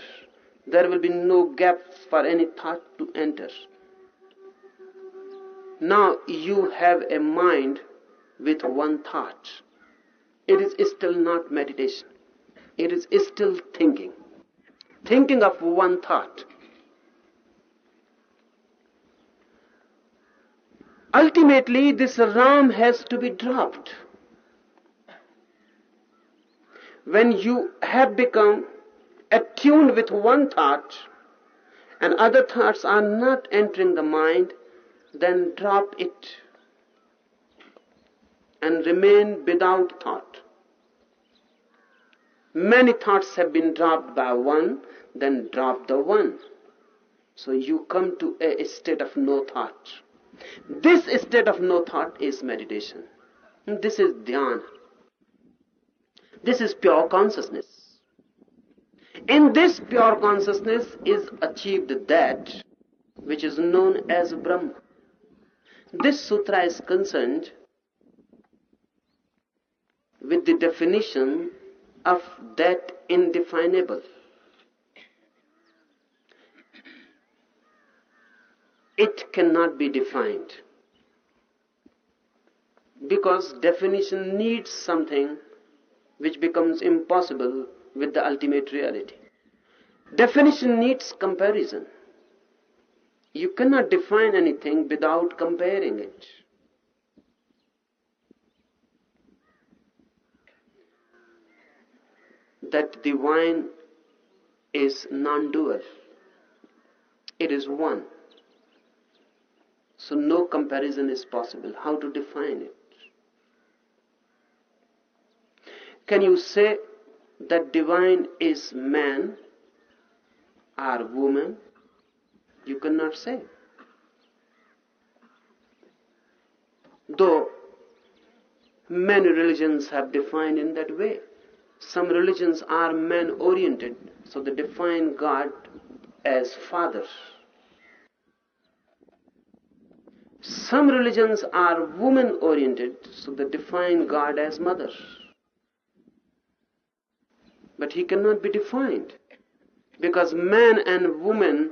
there will be no gap for any thought to enter. Now you have a mind with one thought. It is still not meditation. It is still thinking. Thinking of one thought. Ultimately, this Ram has to be dropped. When you have become attuned with one thought and other thoughts are not entering the mind, then drop it and remain without thought. Many thoughts have been dropped by one, then drop the one. So you come to a state of no thought. This state of no thought is meditation. This is dhyana. This is pure consciousness. In this pure consciousness is achieved that which is known as Brahma. This sutra is concerned with the definition of that indefinable. It cannot be defined because definition needs something which becomes impossible with the ultimate reality. Definition needs comparison. You cannot define anything without comparing it. That divine is non dual, it is one. So no comparison is possible. How to define it? Can you say that divine is man or woman? You cannot say. Though many religions have defined in that way. Some religions are man oriented, so they define God as Father. Some religions are woman oriented, so they define God as Mother. But he cannot be defined because man and woman,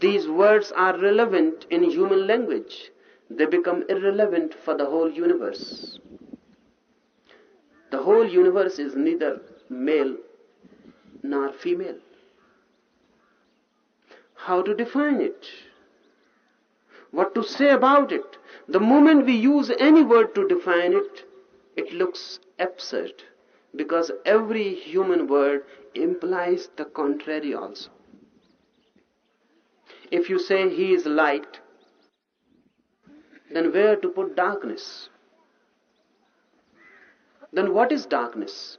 these words are relevant in human language. They become irrelevant for the whole universe. The whole universe is neither male nor female. How to define it? What to say about it? The moment we use any word to define it, it looks absurd because every human word implies the contrary also. If you say he is light, then where to put darkness? Then what is darkness?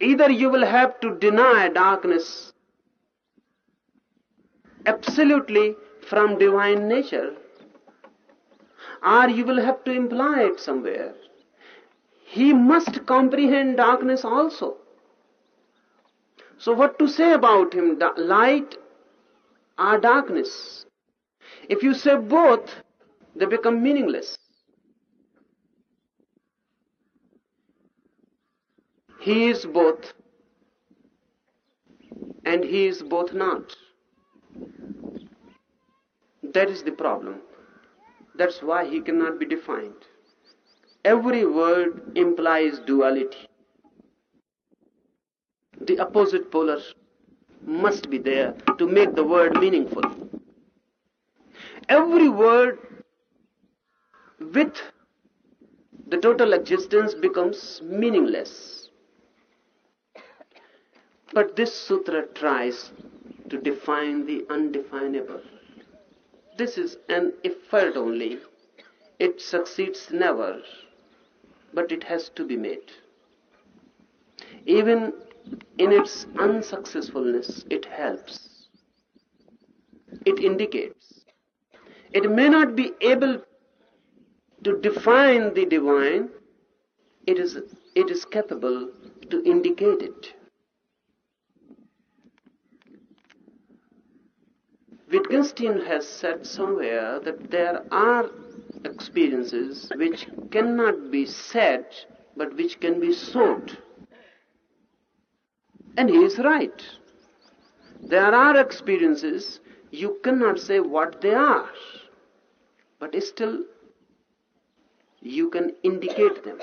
Either you will have to deny darkness absolutely from divine nature, or you will have to imply it somewhere. He must comprehend darkness also. So, what to say about him, light or darkness? If you say both, they become meaningless. He is both, and he is both not. That is the problem. That's why he cannot be defined. Every word implies duality. The opposite polar must be there to make the word meaningful. Every word with the total existence becomes meaningless. But this sutra tries to define the undefinable. This is an effort only. It succeeds never, but it has to be made. Even in its unsuccessfulness, it helps. It indicates. It may not be able to define the divine, it is, it is capable to indicate it. Wittgenstein has said somewhere that there are experiences which cannot be said but which can be sought. And he is right. There are experiences you cannot say what they are, but still you can indicate them.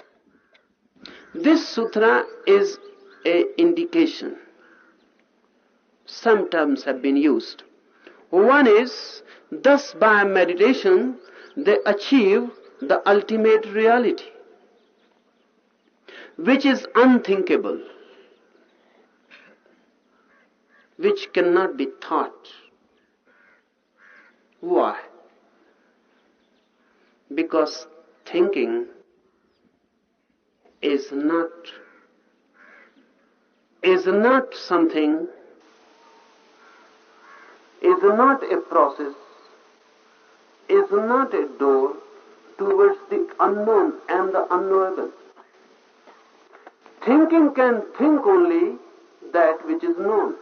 This sutra is a indication. Some terms have been used. One is, thus by meditation, they achieve the ultimate reality, which is unthinkable, which cannot be thought. Why? Because thinking is not is not something is not a process, is not a door towards the unknown and the unknowable. Thinking can think only that which is known.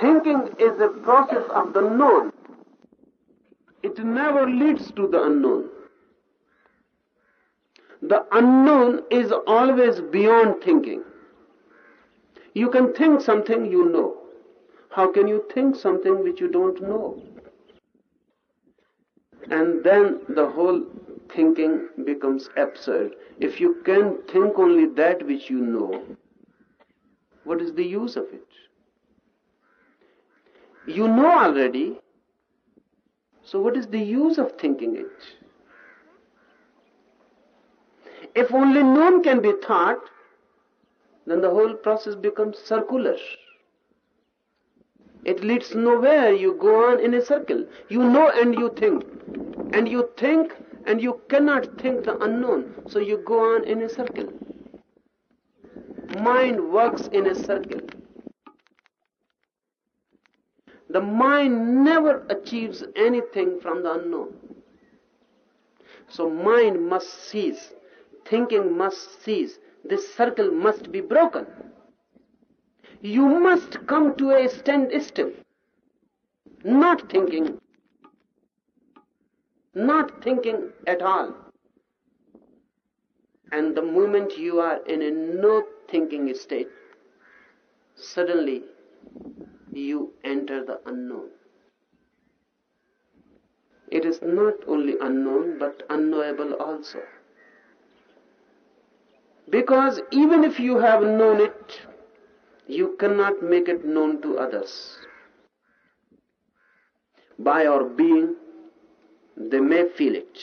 Thinking is a process of the known. It never leads to the unknown. The unknown is always beyond thinking. You can think something you know. How can you think something which you don't know? And then the whole thinking becomes absurd. If you can think only that which you know, what is the use of it? You know already, so what is the use of thinking it? If only known can be thought, then the whole process becomes circular. It leads nowhere. You go on in a circle. You know and you think. And you think and you cannot think the unknown. So you go on in a circle. Mind works in a circle. The mind never achieves anything from the unknown. So mind must cease. Thinking must cease. This circle must be broken you must come to a standstill, not thinking, not thinking at all. And the moment you are in a no thinking state, suddenly you enter the unknown. It is not only unknown but unknowable also. Because even if you have known it, you cannot make it known to others. By our being, they may feel it.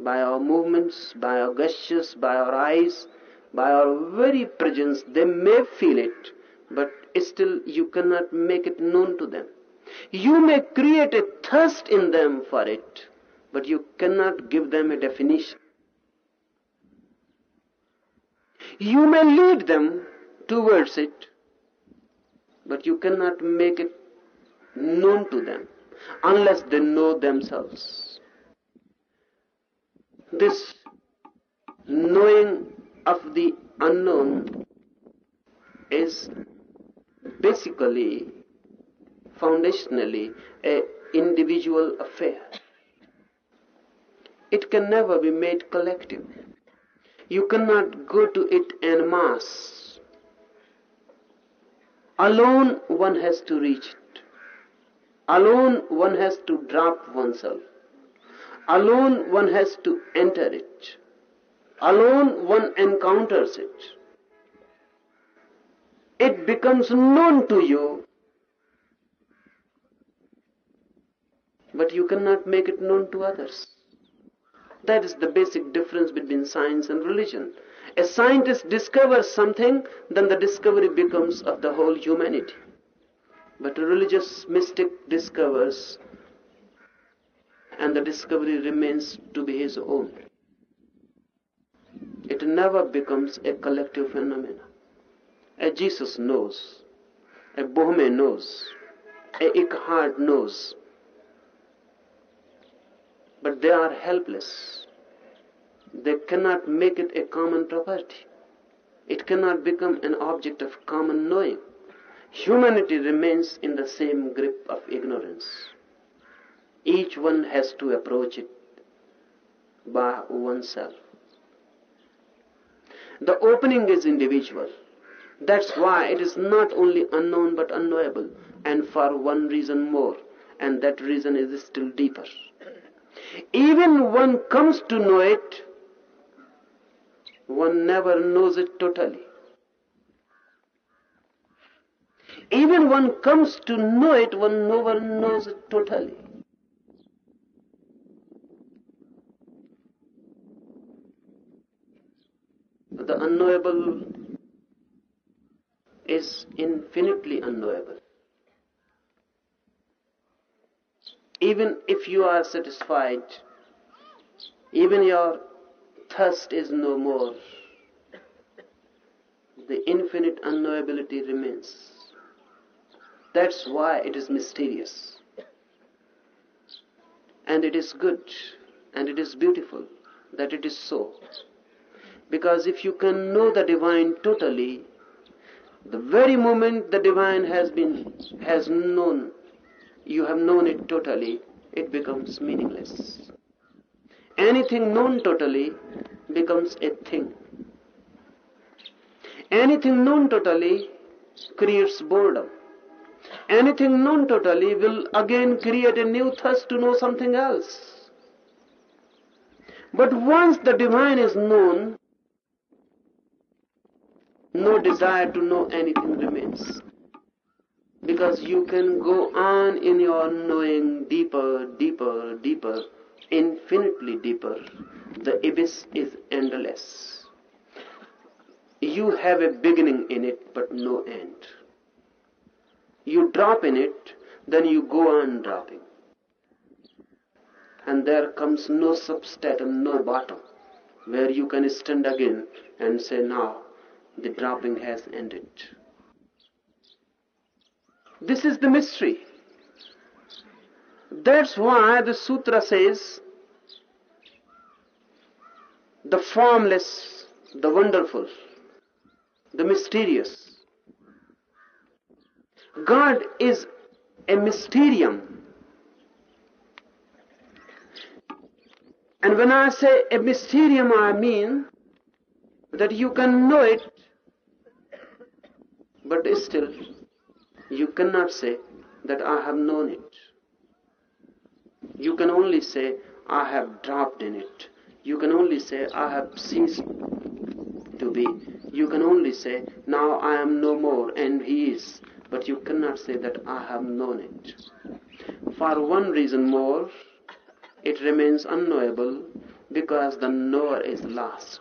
By our movements, by our gestures, by our eyes, by our very presence, they may feel it, but still you cannot make it known to them. You may create a thirst in them for it, but you cannot give them a definition. You may lead them towards it, but you cannot make it known to them unless they know themselves. This knowing of the unknown is basically, foundationally, a individual affair. It can never be made collective. You cannot go to it en masse. Alone one has to reach it. Alone one has to drop oneself. Alone one has to enter it. Alone one encounters it. it becomes known to you, but you cannot make it known to others. That is the basic difference between science and religion. A scientist discovers something, then the discovery becomes of the whole humanity. But a religious mystic discovers, and the discovery remains to be his own. It never becomes a collective phenomenon. A Jesus knows, a Bohme knows, a Eckhart knows, but they are helpless. They cannot make it a common property. It cannot become an object of common knowing. Humanity remains in the same grip of ignorance. Each one has to approach it by oneself. The opening is individual. That's why it is not only unknown but unknowable, and for one reason more, and that reason is still deeper. Even one comes to know it, one never knows it totally. Even one comes to know it, one never knows it totally. The unknowable is infinitely unknowable. Even if you are satisfied, even your thirst is no more, the infinite unknowability remains. That's why it is mysterious. And it is good and it is beautiful that it is so. Because if you can know the divine totally, the very moment the divine has been has known, you have known it totally, it becomes meaningless. Anything known totally becomes a thing. Anything known totally creates boredom. Anything known totally will again create a new thirst to know something else. But once the divine is known, no desire to know anything remains. Because you can go on in your knowing deeper, deeper, deeper, infinitely deeper. The abyss is endless. You have a beginning in it, but no end. You drop in it, then you go on dropping. And there comes no substratum, no bottom, where you can stand again and say, now the dropping has ended. This is the mystery. That's why the sutra says the formless, the wonderful, the mysterious. God is a mysterium. And when I say a mysterium, I mean that you can know it, but still you cannot say that I have known it. You can only say, I have dropped in it. You can only say, I have ceased to be. You can only say, now I am no more and he is. But you cannot say that I have known it. For one reason more, it remains unknowable because the knower is lost.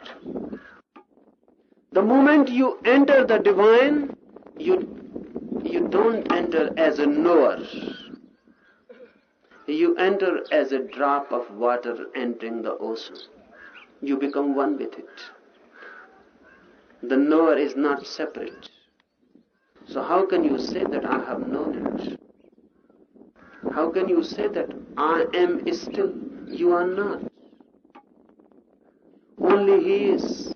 The moment you enter the divine, you, you don't enter as a knower. You enter as a drop of water entering the ocean. You become one with it. The knower is not separate. So how can you say that I have known it? How can you say that I am still? You are not. Only He is.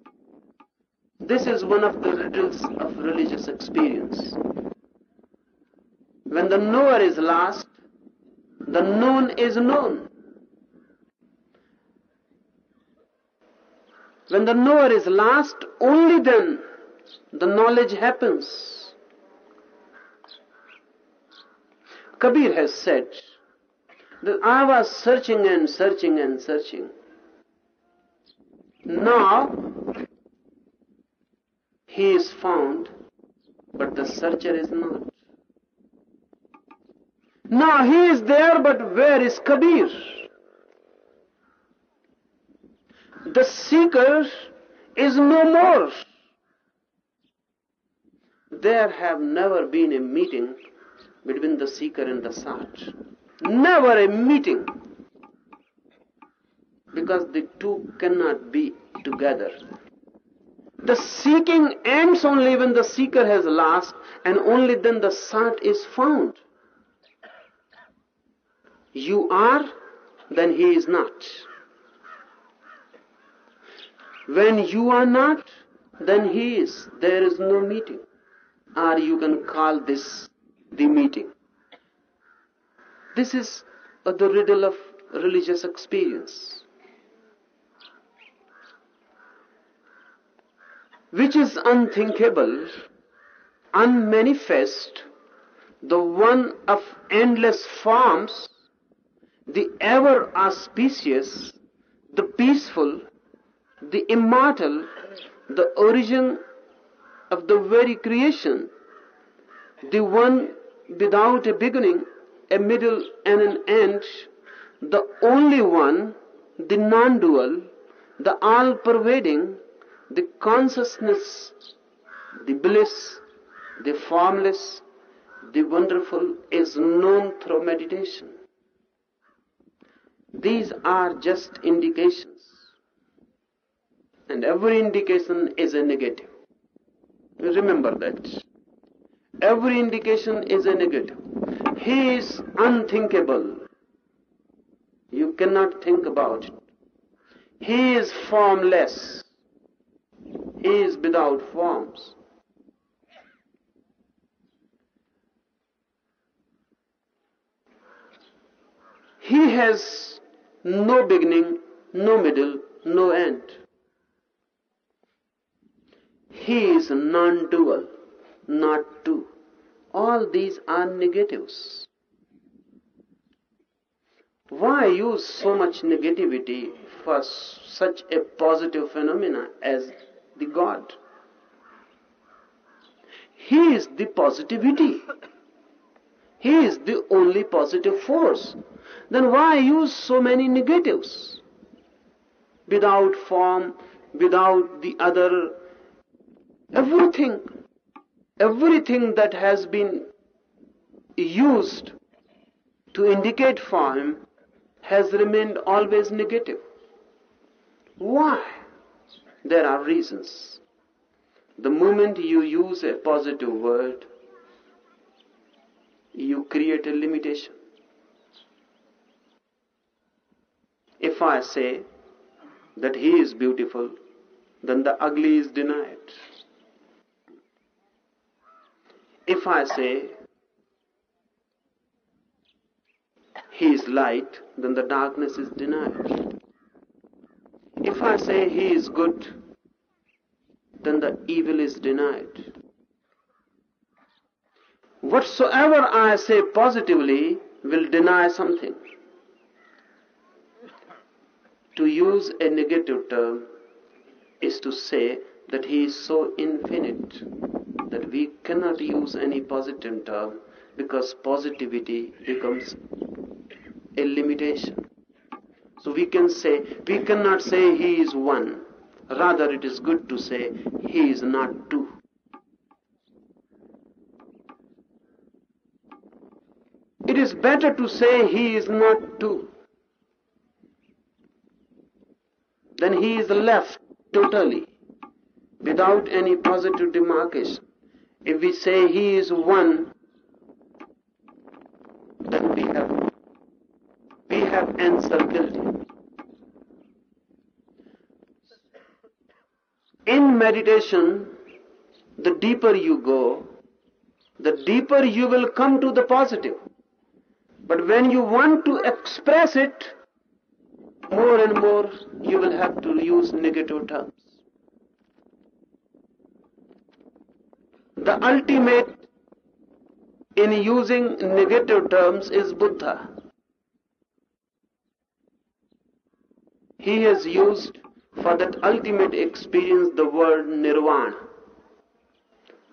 This is one of the riddles of religious experience. When the knower is lost, the known is known. When the knower is lost, only then the knowledge happens. Kabir has said that I was searching and searching and searching. Now he is found but the searcher is not. Now he is there, but where is Kabir? The seeker is no more. There have never been a meeting between the seeker and the sought. Never a meeting. Because the two cannot be together. The seeking ends only when the seeker has lost, and only then the sought is found. You are, then he is not. When you are not, then he is. There is no meeting. Or you can call this the meeting. This is the riddle of religious experience. Which is unthinkable, unmanifest, the one of endless forms, the ever auspicious, the peaceful, the immortal, the origin of the very creation, the one without a beginning, a middle, and an end, the only one, the non dual, the all pervading, the consciousness, the bliss, the formless, the wonderful is known through meditation. These are just indications. And every indication is a negative. Remember that. Every indication is a negative. He is unthinkable. You cannot think about it. He is formless. He is without forms. He has no beginning, no middle, no end. He is non-dual, not two. All these are negatives. Why use so much negativity for such a positive phenomena as the God? He is the positivity. He is the only positive force. Then why use so many negatives? Without form, without the other, everything, everything that has been used to indicate form has remained always negative. Why? There are reasons. The moment you use a positive word, you create a limitation. If I say that he is beautiful, then the ugly is denied. If I say he is light, then the darkness is denied. If I say he is good, then the evil is denied. Whatsoever I say positively will deny something. To use a negative term is to say that he is so infinite that we cannot use any positive term because positivity becomes a limitation. So we can say, we cannot say he is one. Rather, it is good to say he is not two. It is better to say he is not two than he is left totally without any positive demarcation. If we say he is one, then we have we have encircled him. In meditation, the deeper you go, the deeper you will come to the positive. But when you want to express it, more and more you will have to use negative terms. The ultimate in using negative terms is Buddha. He has used for that ultimate experience the word nirvana.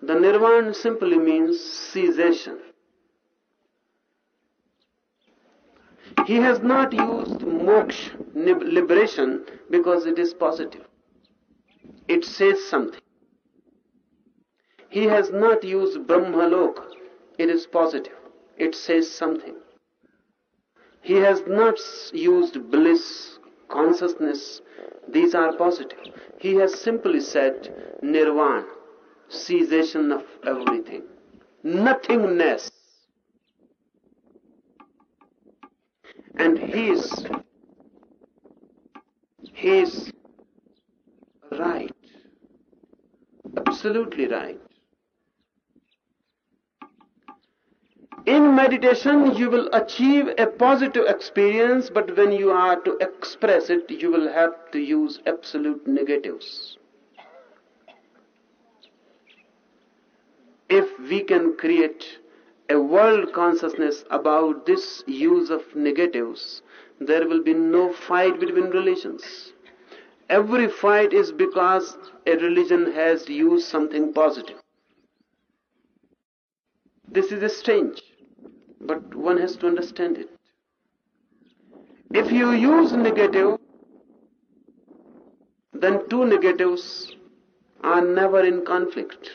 The nirvana simply means cessation. He has not used moksha, liberation, because it is positive. It says something. He has not used Brahmalok, it is positive. It says something. He has not used bliss, consciousness, these are positive. He has simply said nirvana, cessation of everything, nothingness. And he is, he is right, absolutely right. In meditation, you will achieve a positive experience, but when you are to express it, you will have to use absolute negatives. If we can create a world consciousness about this use of negatives, there will be no fight between religions. Every fight is because a religion has used something positive. This is strange but one has to understand it. If you use negative, then two negatives are never in conflict.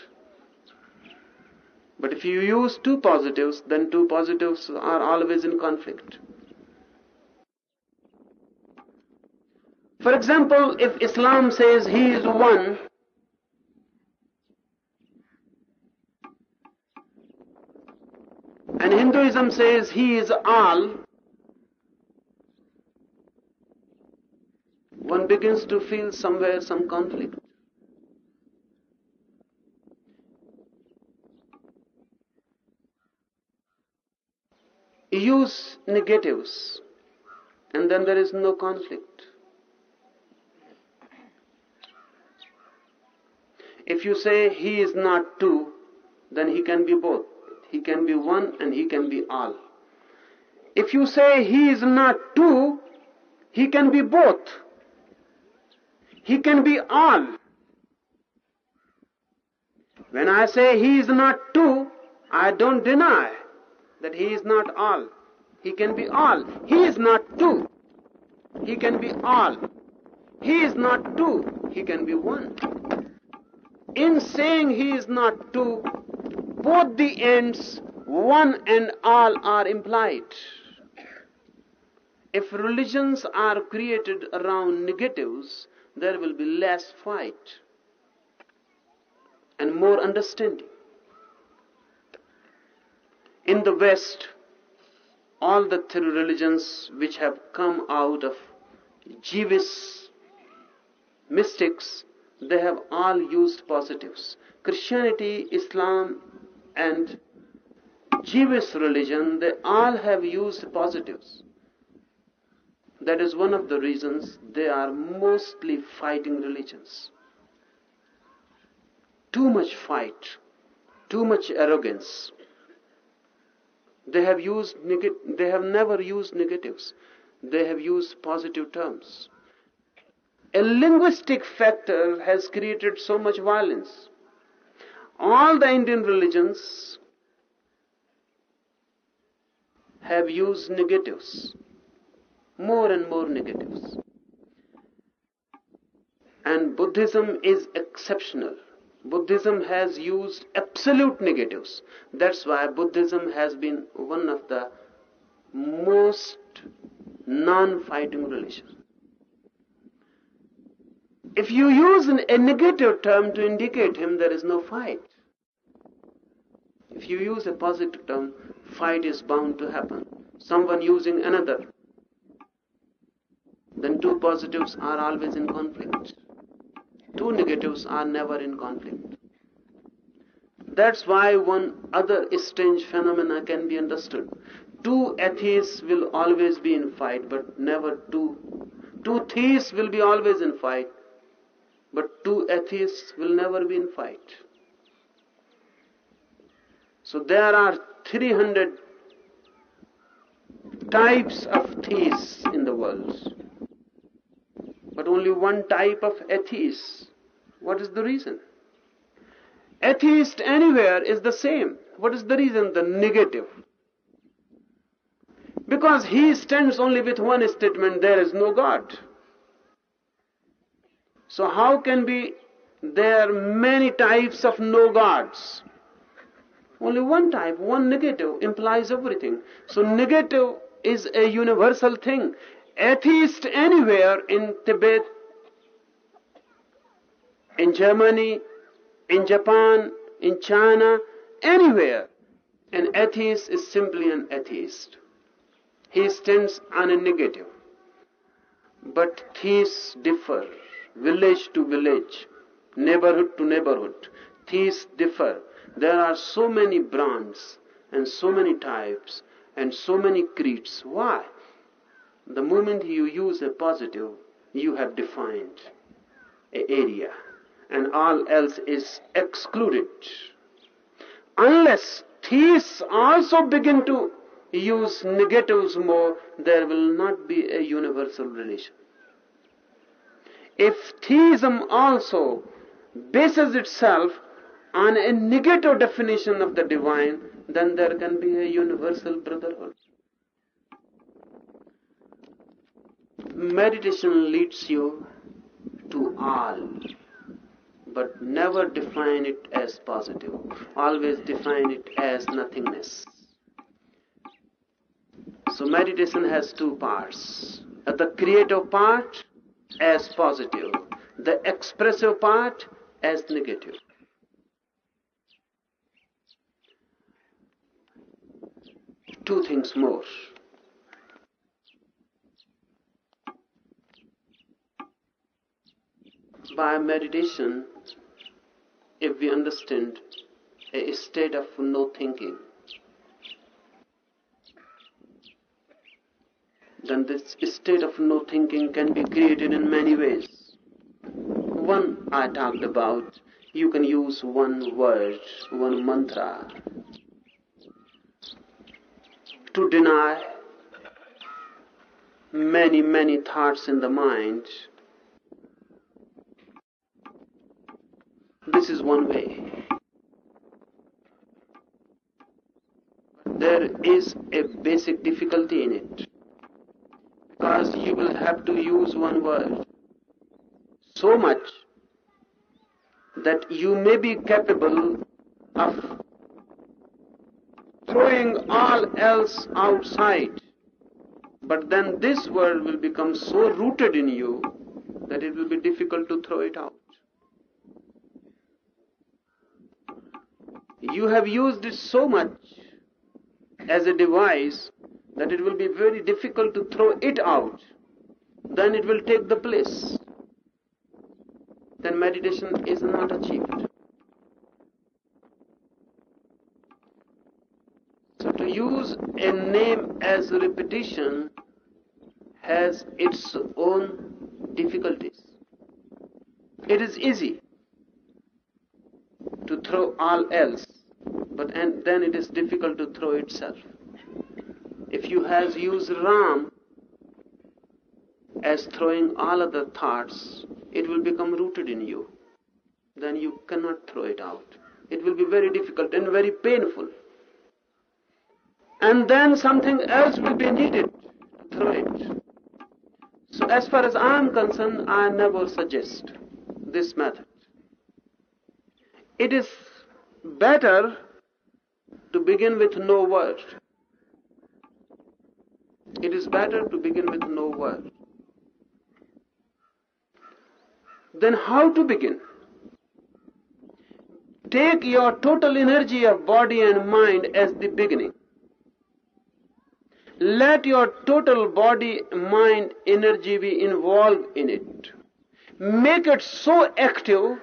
But if you use two positives, then two positives are always in conflict. For example, if Islam says he is one, And Hinduism says he is all. One begins to feel somewhere some conflict. Use negatives and then there is no conflict. If you say he is not two, then he can be both. He can be one and he can be all. If you say he is not two, he can be both. He can be all. When I say he is not two, I don't deny that he is not all. He can be all. He is not two. He can be all. He is not two. He can be one. In saying he is not two, both the ends, one and all, are implied. If religions are created around negatives, there will be less fight and more understanding. In the West, all the three religions which have come out of Jewish mystics, they have all used positives. Christianity, Islam, and Jewish religion, they all have used positives. That is one of the reasons they are mostly fighting religions. Too much fight, too much arrogance. They have used they have never used negatives. They have used positive terms. A linguistic factor has created so much violence all the Indian religions have used negatives, more and more negatives. And Buddhism is exceptional. Buddhism has used absolute negatives. That's why Buddhism has been one of the most non-fighting religions. If you use a negative term to indicate him, there is no fight. If you use a positive term, fight is bound to happen. Someone using another, then two positives are always in conflict. Two negatives are never in conflict. That's why one other strange phenomena can be understood. Two atheists will always be in fight, but never two. Two theists will be always in fight, but two atheists will never be in fight. So there are 300 types of theists in the world, but only one type of atheist. What is the reason? Atheist anywhere is the same. What is the reason? The negative. Because he stands only with one statement, there is no God. So how can be there many types of no gods? Only one type, one negative implies everything. So negative is a universal thing. Atheist anywhere in Tibet, in Germany, in Japan, in China, anywhere, an atheist is simply an atheist. He stands on a negative. But theists differ, village to village, neighborhood to neighborhood. Theists differ. There are so many brands and so many types and so many creeds. Why? The moment you use a positive, you have defined a area and all else is excluded. Unless theists also begin to use negatives more, there will not be a universal relation. If theism also bases itself on a negative definition of the divine, then there can be a universal brotherhood. Meditation leads you to all, but never define it as positive. Always define it as nothingness. So meditation has two parts. The creative part as positive, the expressive part as negative. Two things more. By meditation, if we understand a state of no thinking, then this state of no thinking can be created in many ways. One I talked about, you can use one word, one mantra to deny many, many thoughts in the mind. This is one way. There is a basic difficulty in it because you will have to use one word so much that you may be capable of throwing all else outside. But then this word will become so rooted in you that it will be difficult to throw it out. You have used it so much as a device that it will be very difficult to throw it out. Then it will take the place. Then meditation is not achieved. So to use a name as a repetition has its own difficulties. It is easy to throw all else, but and then it is difficult to throw itself. If you has used Ram as throwing all other thoughts, it will become rooted in you. Then you cannot throw it out. It will be very difficult and very painful. And then something else will be needed to throw it. So as far as I am concerned, I never suggest this method. It is better to begin with no word. It is better to begin with no word. Then how to begin? Take your total energy of body and mind as the beginning. Let your total body, mind, energy be involved in it. Make it so active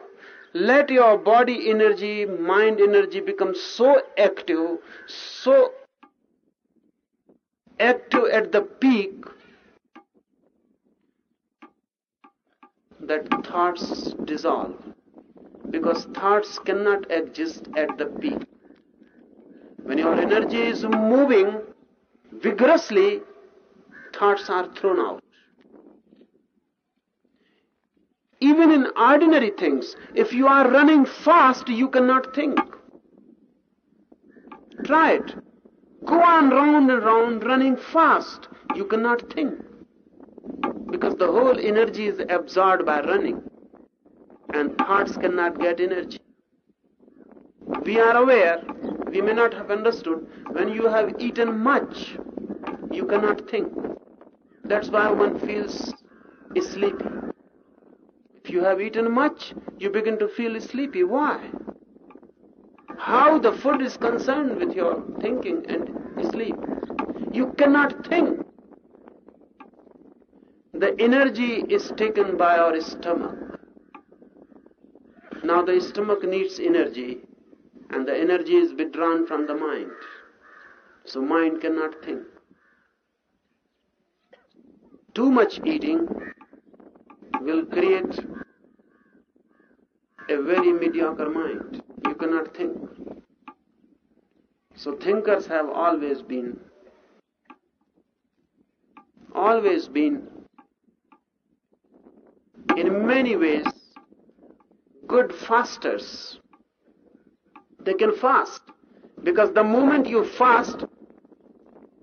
let your body energy, mind energy become so active, so active at the peak that thoughts dissolve. Because thoughts cannot exist at the peak. When your energy is moving vigorously, thoughts are thrown out. Even in ordinary things, if you are running fast, you cannot think. Try it. Go on round and round running fast. You cannot think. Because the whole energy is absorbed by running. And thoughts cannot get energy. We are aware, we may not have understood, when you have eaten much, you cannot think. That's why one feels sleepy. If you have eaten much, you begin to feel sleepy. Why? How the food is concerned with your thinking and sleep. You cannot think. The energy is taken by our stomach. Now the stomach needs energy and the energy is withdrawn from the mind. So mind cannot think. Too much eating will create a very mediocre mind. You cannot think. So thinkers have always been, always been, in many ways, good fasters. They can fast because the moment you fast,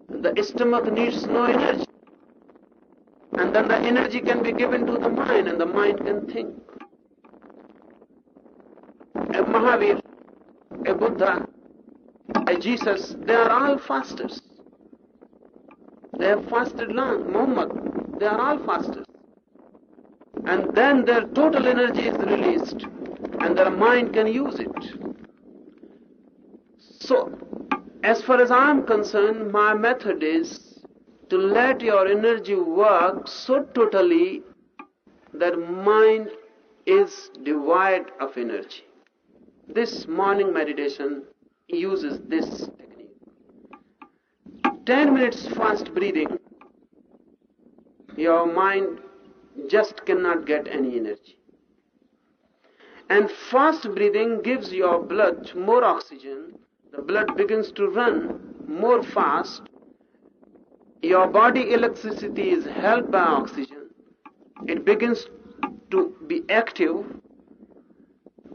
the stomach needs no energy. And then the energy can be given to the mind and the mind can think. A Mahavir, a Buddha, a Jesus, they are all fasters. They have fasted long. Muhammad, they are all fasters. And then their total energy is released and their mind can use it. So, as far as I am concerned, my method is to let your energy work so totally that mind is devoid of energy. This morning meditation uses this technique. 10 minutes fast breathing, your mind just cannot get any energy. And fast breathing gives your blood more oxygen, the blood begins to run more fast, your body electricity is held by oxygen, it begins to be active,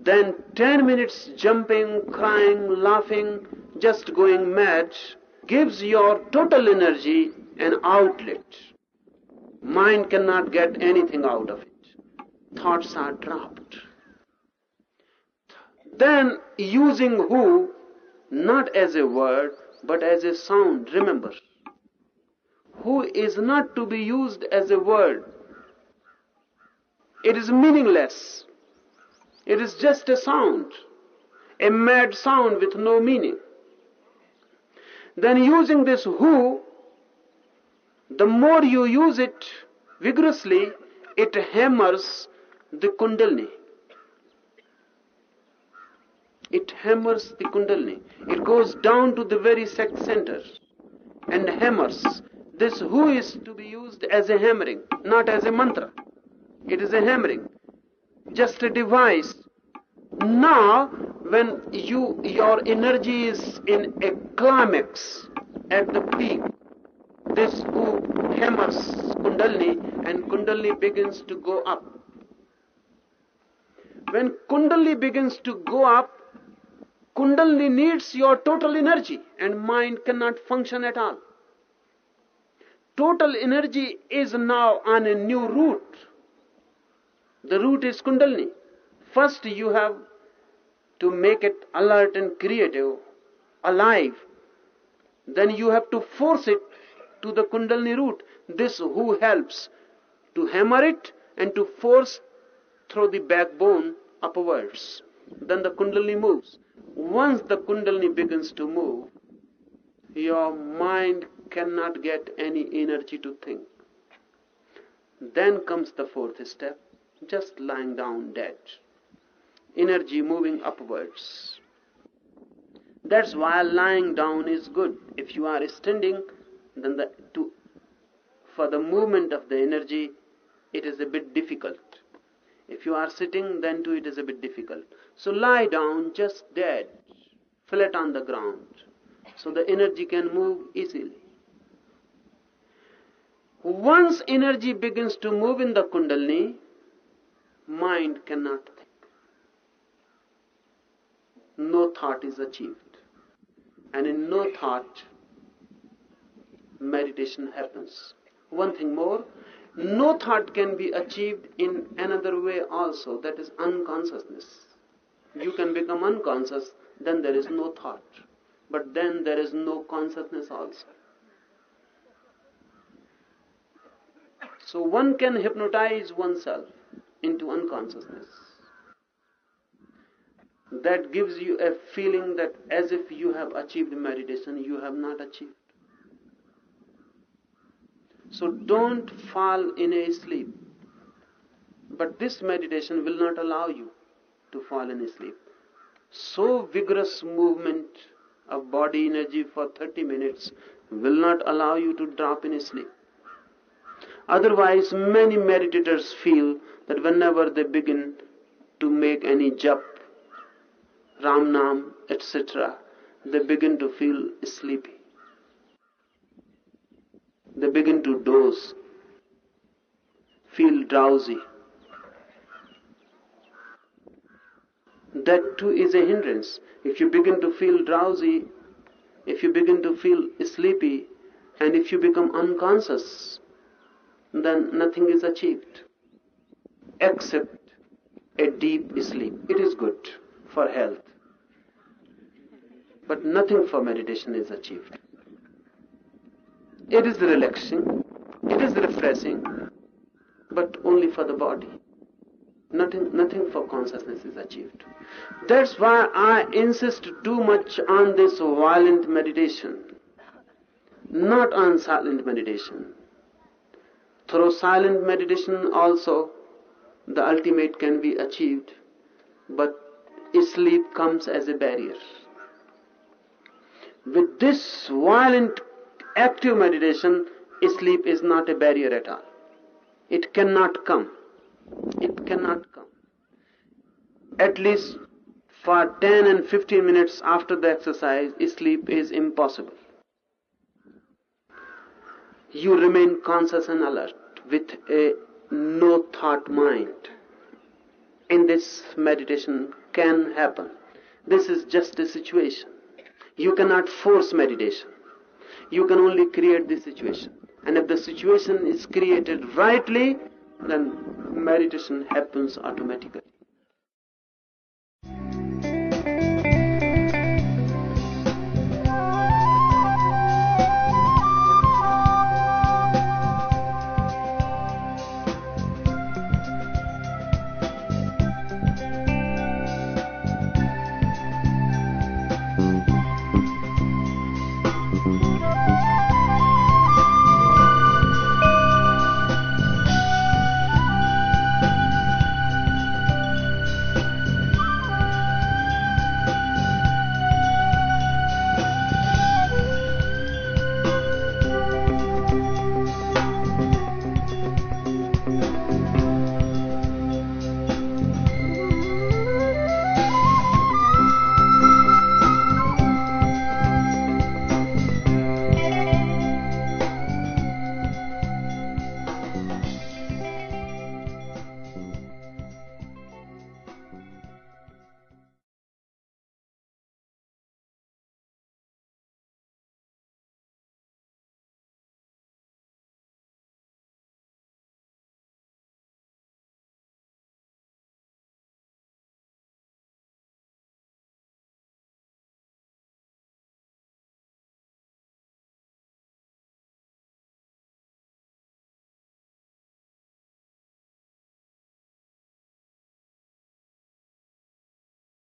then 10 minutes jumping, crying, laughing, just going mad gives your total energy an outlet. Mind cannot get anything out of it. Thoughts are dropped. Then using who not as a word but as a sound, remember. Who is not to be used as a word. It is meaningless. It is just a sound, a mad sound with no meaning. Then using this who, the more you use it vigorously, it hammers the kundalini. It hammers the kundalini. It goes down to the very sex center and hammers. This who is to be used as a hammering, not as a mantra. It is a hammering, just a device. Now, when you your energy is in a climax at the peak, this who hammers kundalini and kundalini begins to go up. When kundalini begins to go up, kundalini needs your total energy and mind cannot function at all. Total energy is now on a new route. The route is kundalini. First you have to make it alert and creative, alive. Then you have to force it to the kundalini route. This who helps to hammer it and to force through the backbone upwards. Then the kundalini moves. Once the kundalini begins to move, your mind cannot get any energy to think. Then comes the fourth step, just lying down dead. Energy moving upwards. That's why lying down is good. If you are standing, then the, to, for the movement of the energy, it is a bit difficult. If you are sitting, then too it is a bit difficult. So lie down just dead, flat on the ground, so the energy can move easily. Once energy begins to move in the Kundalini, mind cannot think. No thought is achieved. And in no thought, meditation happens. One thing more, no thought can be achieved in another way also, that is unconsciousness. You can become unconscious, then there is no thought. But then there is no consciousness also. So one can hypnotize oneself into unconsciousness. That gives you a feeling that as if you have achieved meditation, you have not achieved. So don't fall in a sleep. But this meditation will not allow you to fall in a sleep. So vigorous movement of body energy for 30 minutes will not allow you to drop in a sleep. Otherwise, many meditators feel that whenever they begin to make any jap, Ram Nam, etc., they begin to feel sleepy. They begin to doze, feel drowsy. That too is a hindrance. If you begin to feel drowsy, if you begin to feel sleepy, and if you become unconscious, then nothing is achieved except a deep sleep. It is good for health, but nothing for meditation is achieved. It is relaxing, it is refreshing, but only for the body. Nothing, nothing for consciousness is achieved. That's why I insist too much on this violent meditation, not on silent meditation. Through silent meditation also the ultimate can be achieved, but sleep comes as a barrier. With this violent active meditation, sleep is not a barrier at all. It cannot come. It cannot come. At least for 10 and 15 minutes after the exercise, sleep is impossible. You remain conscious and alert with a no thought mind in this meditation can happen. This is just a situation. You cannot force meditation. You can only create the situation. And if the situation is created rightly, then meditation happens automatically.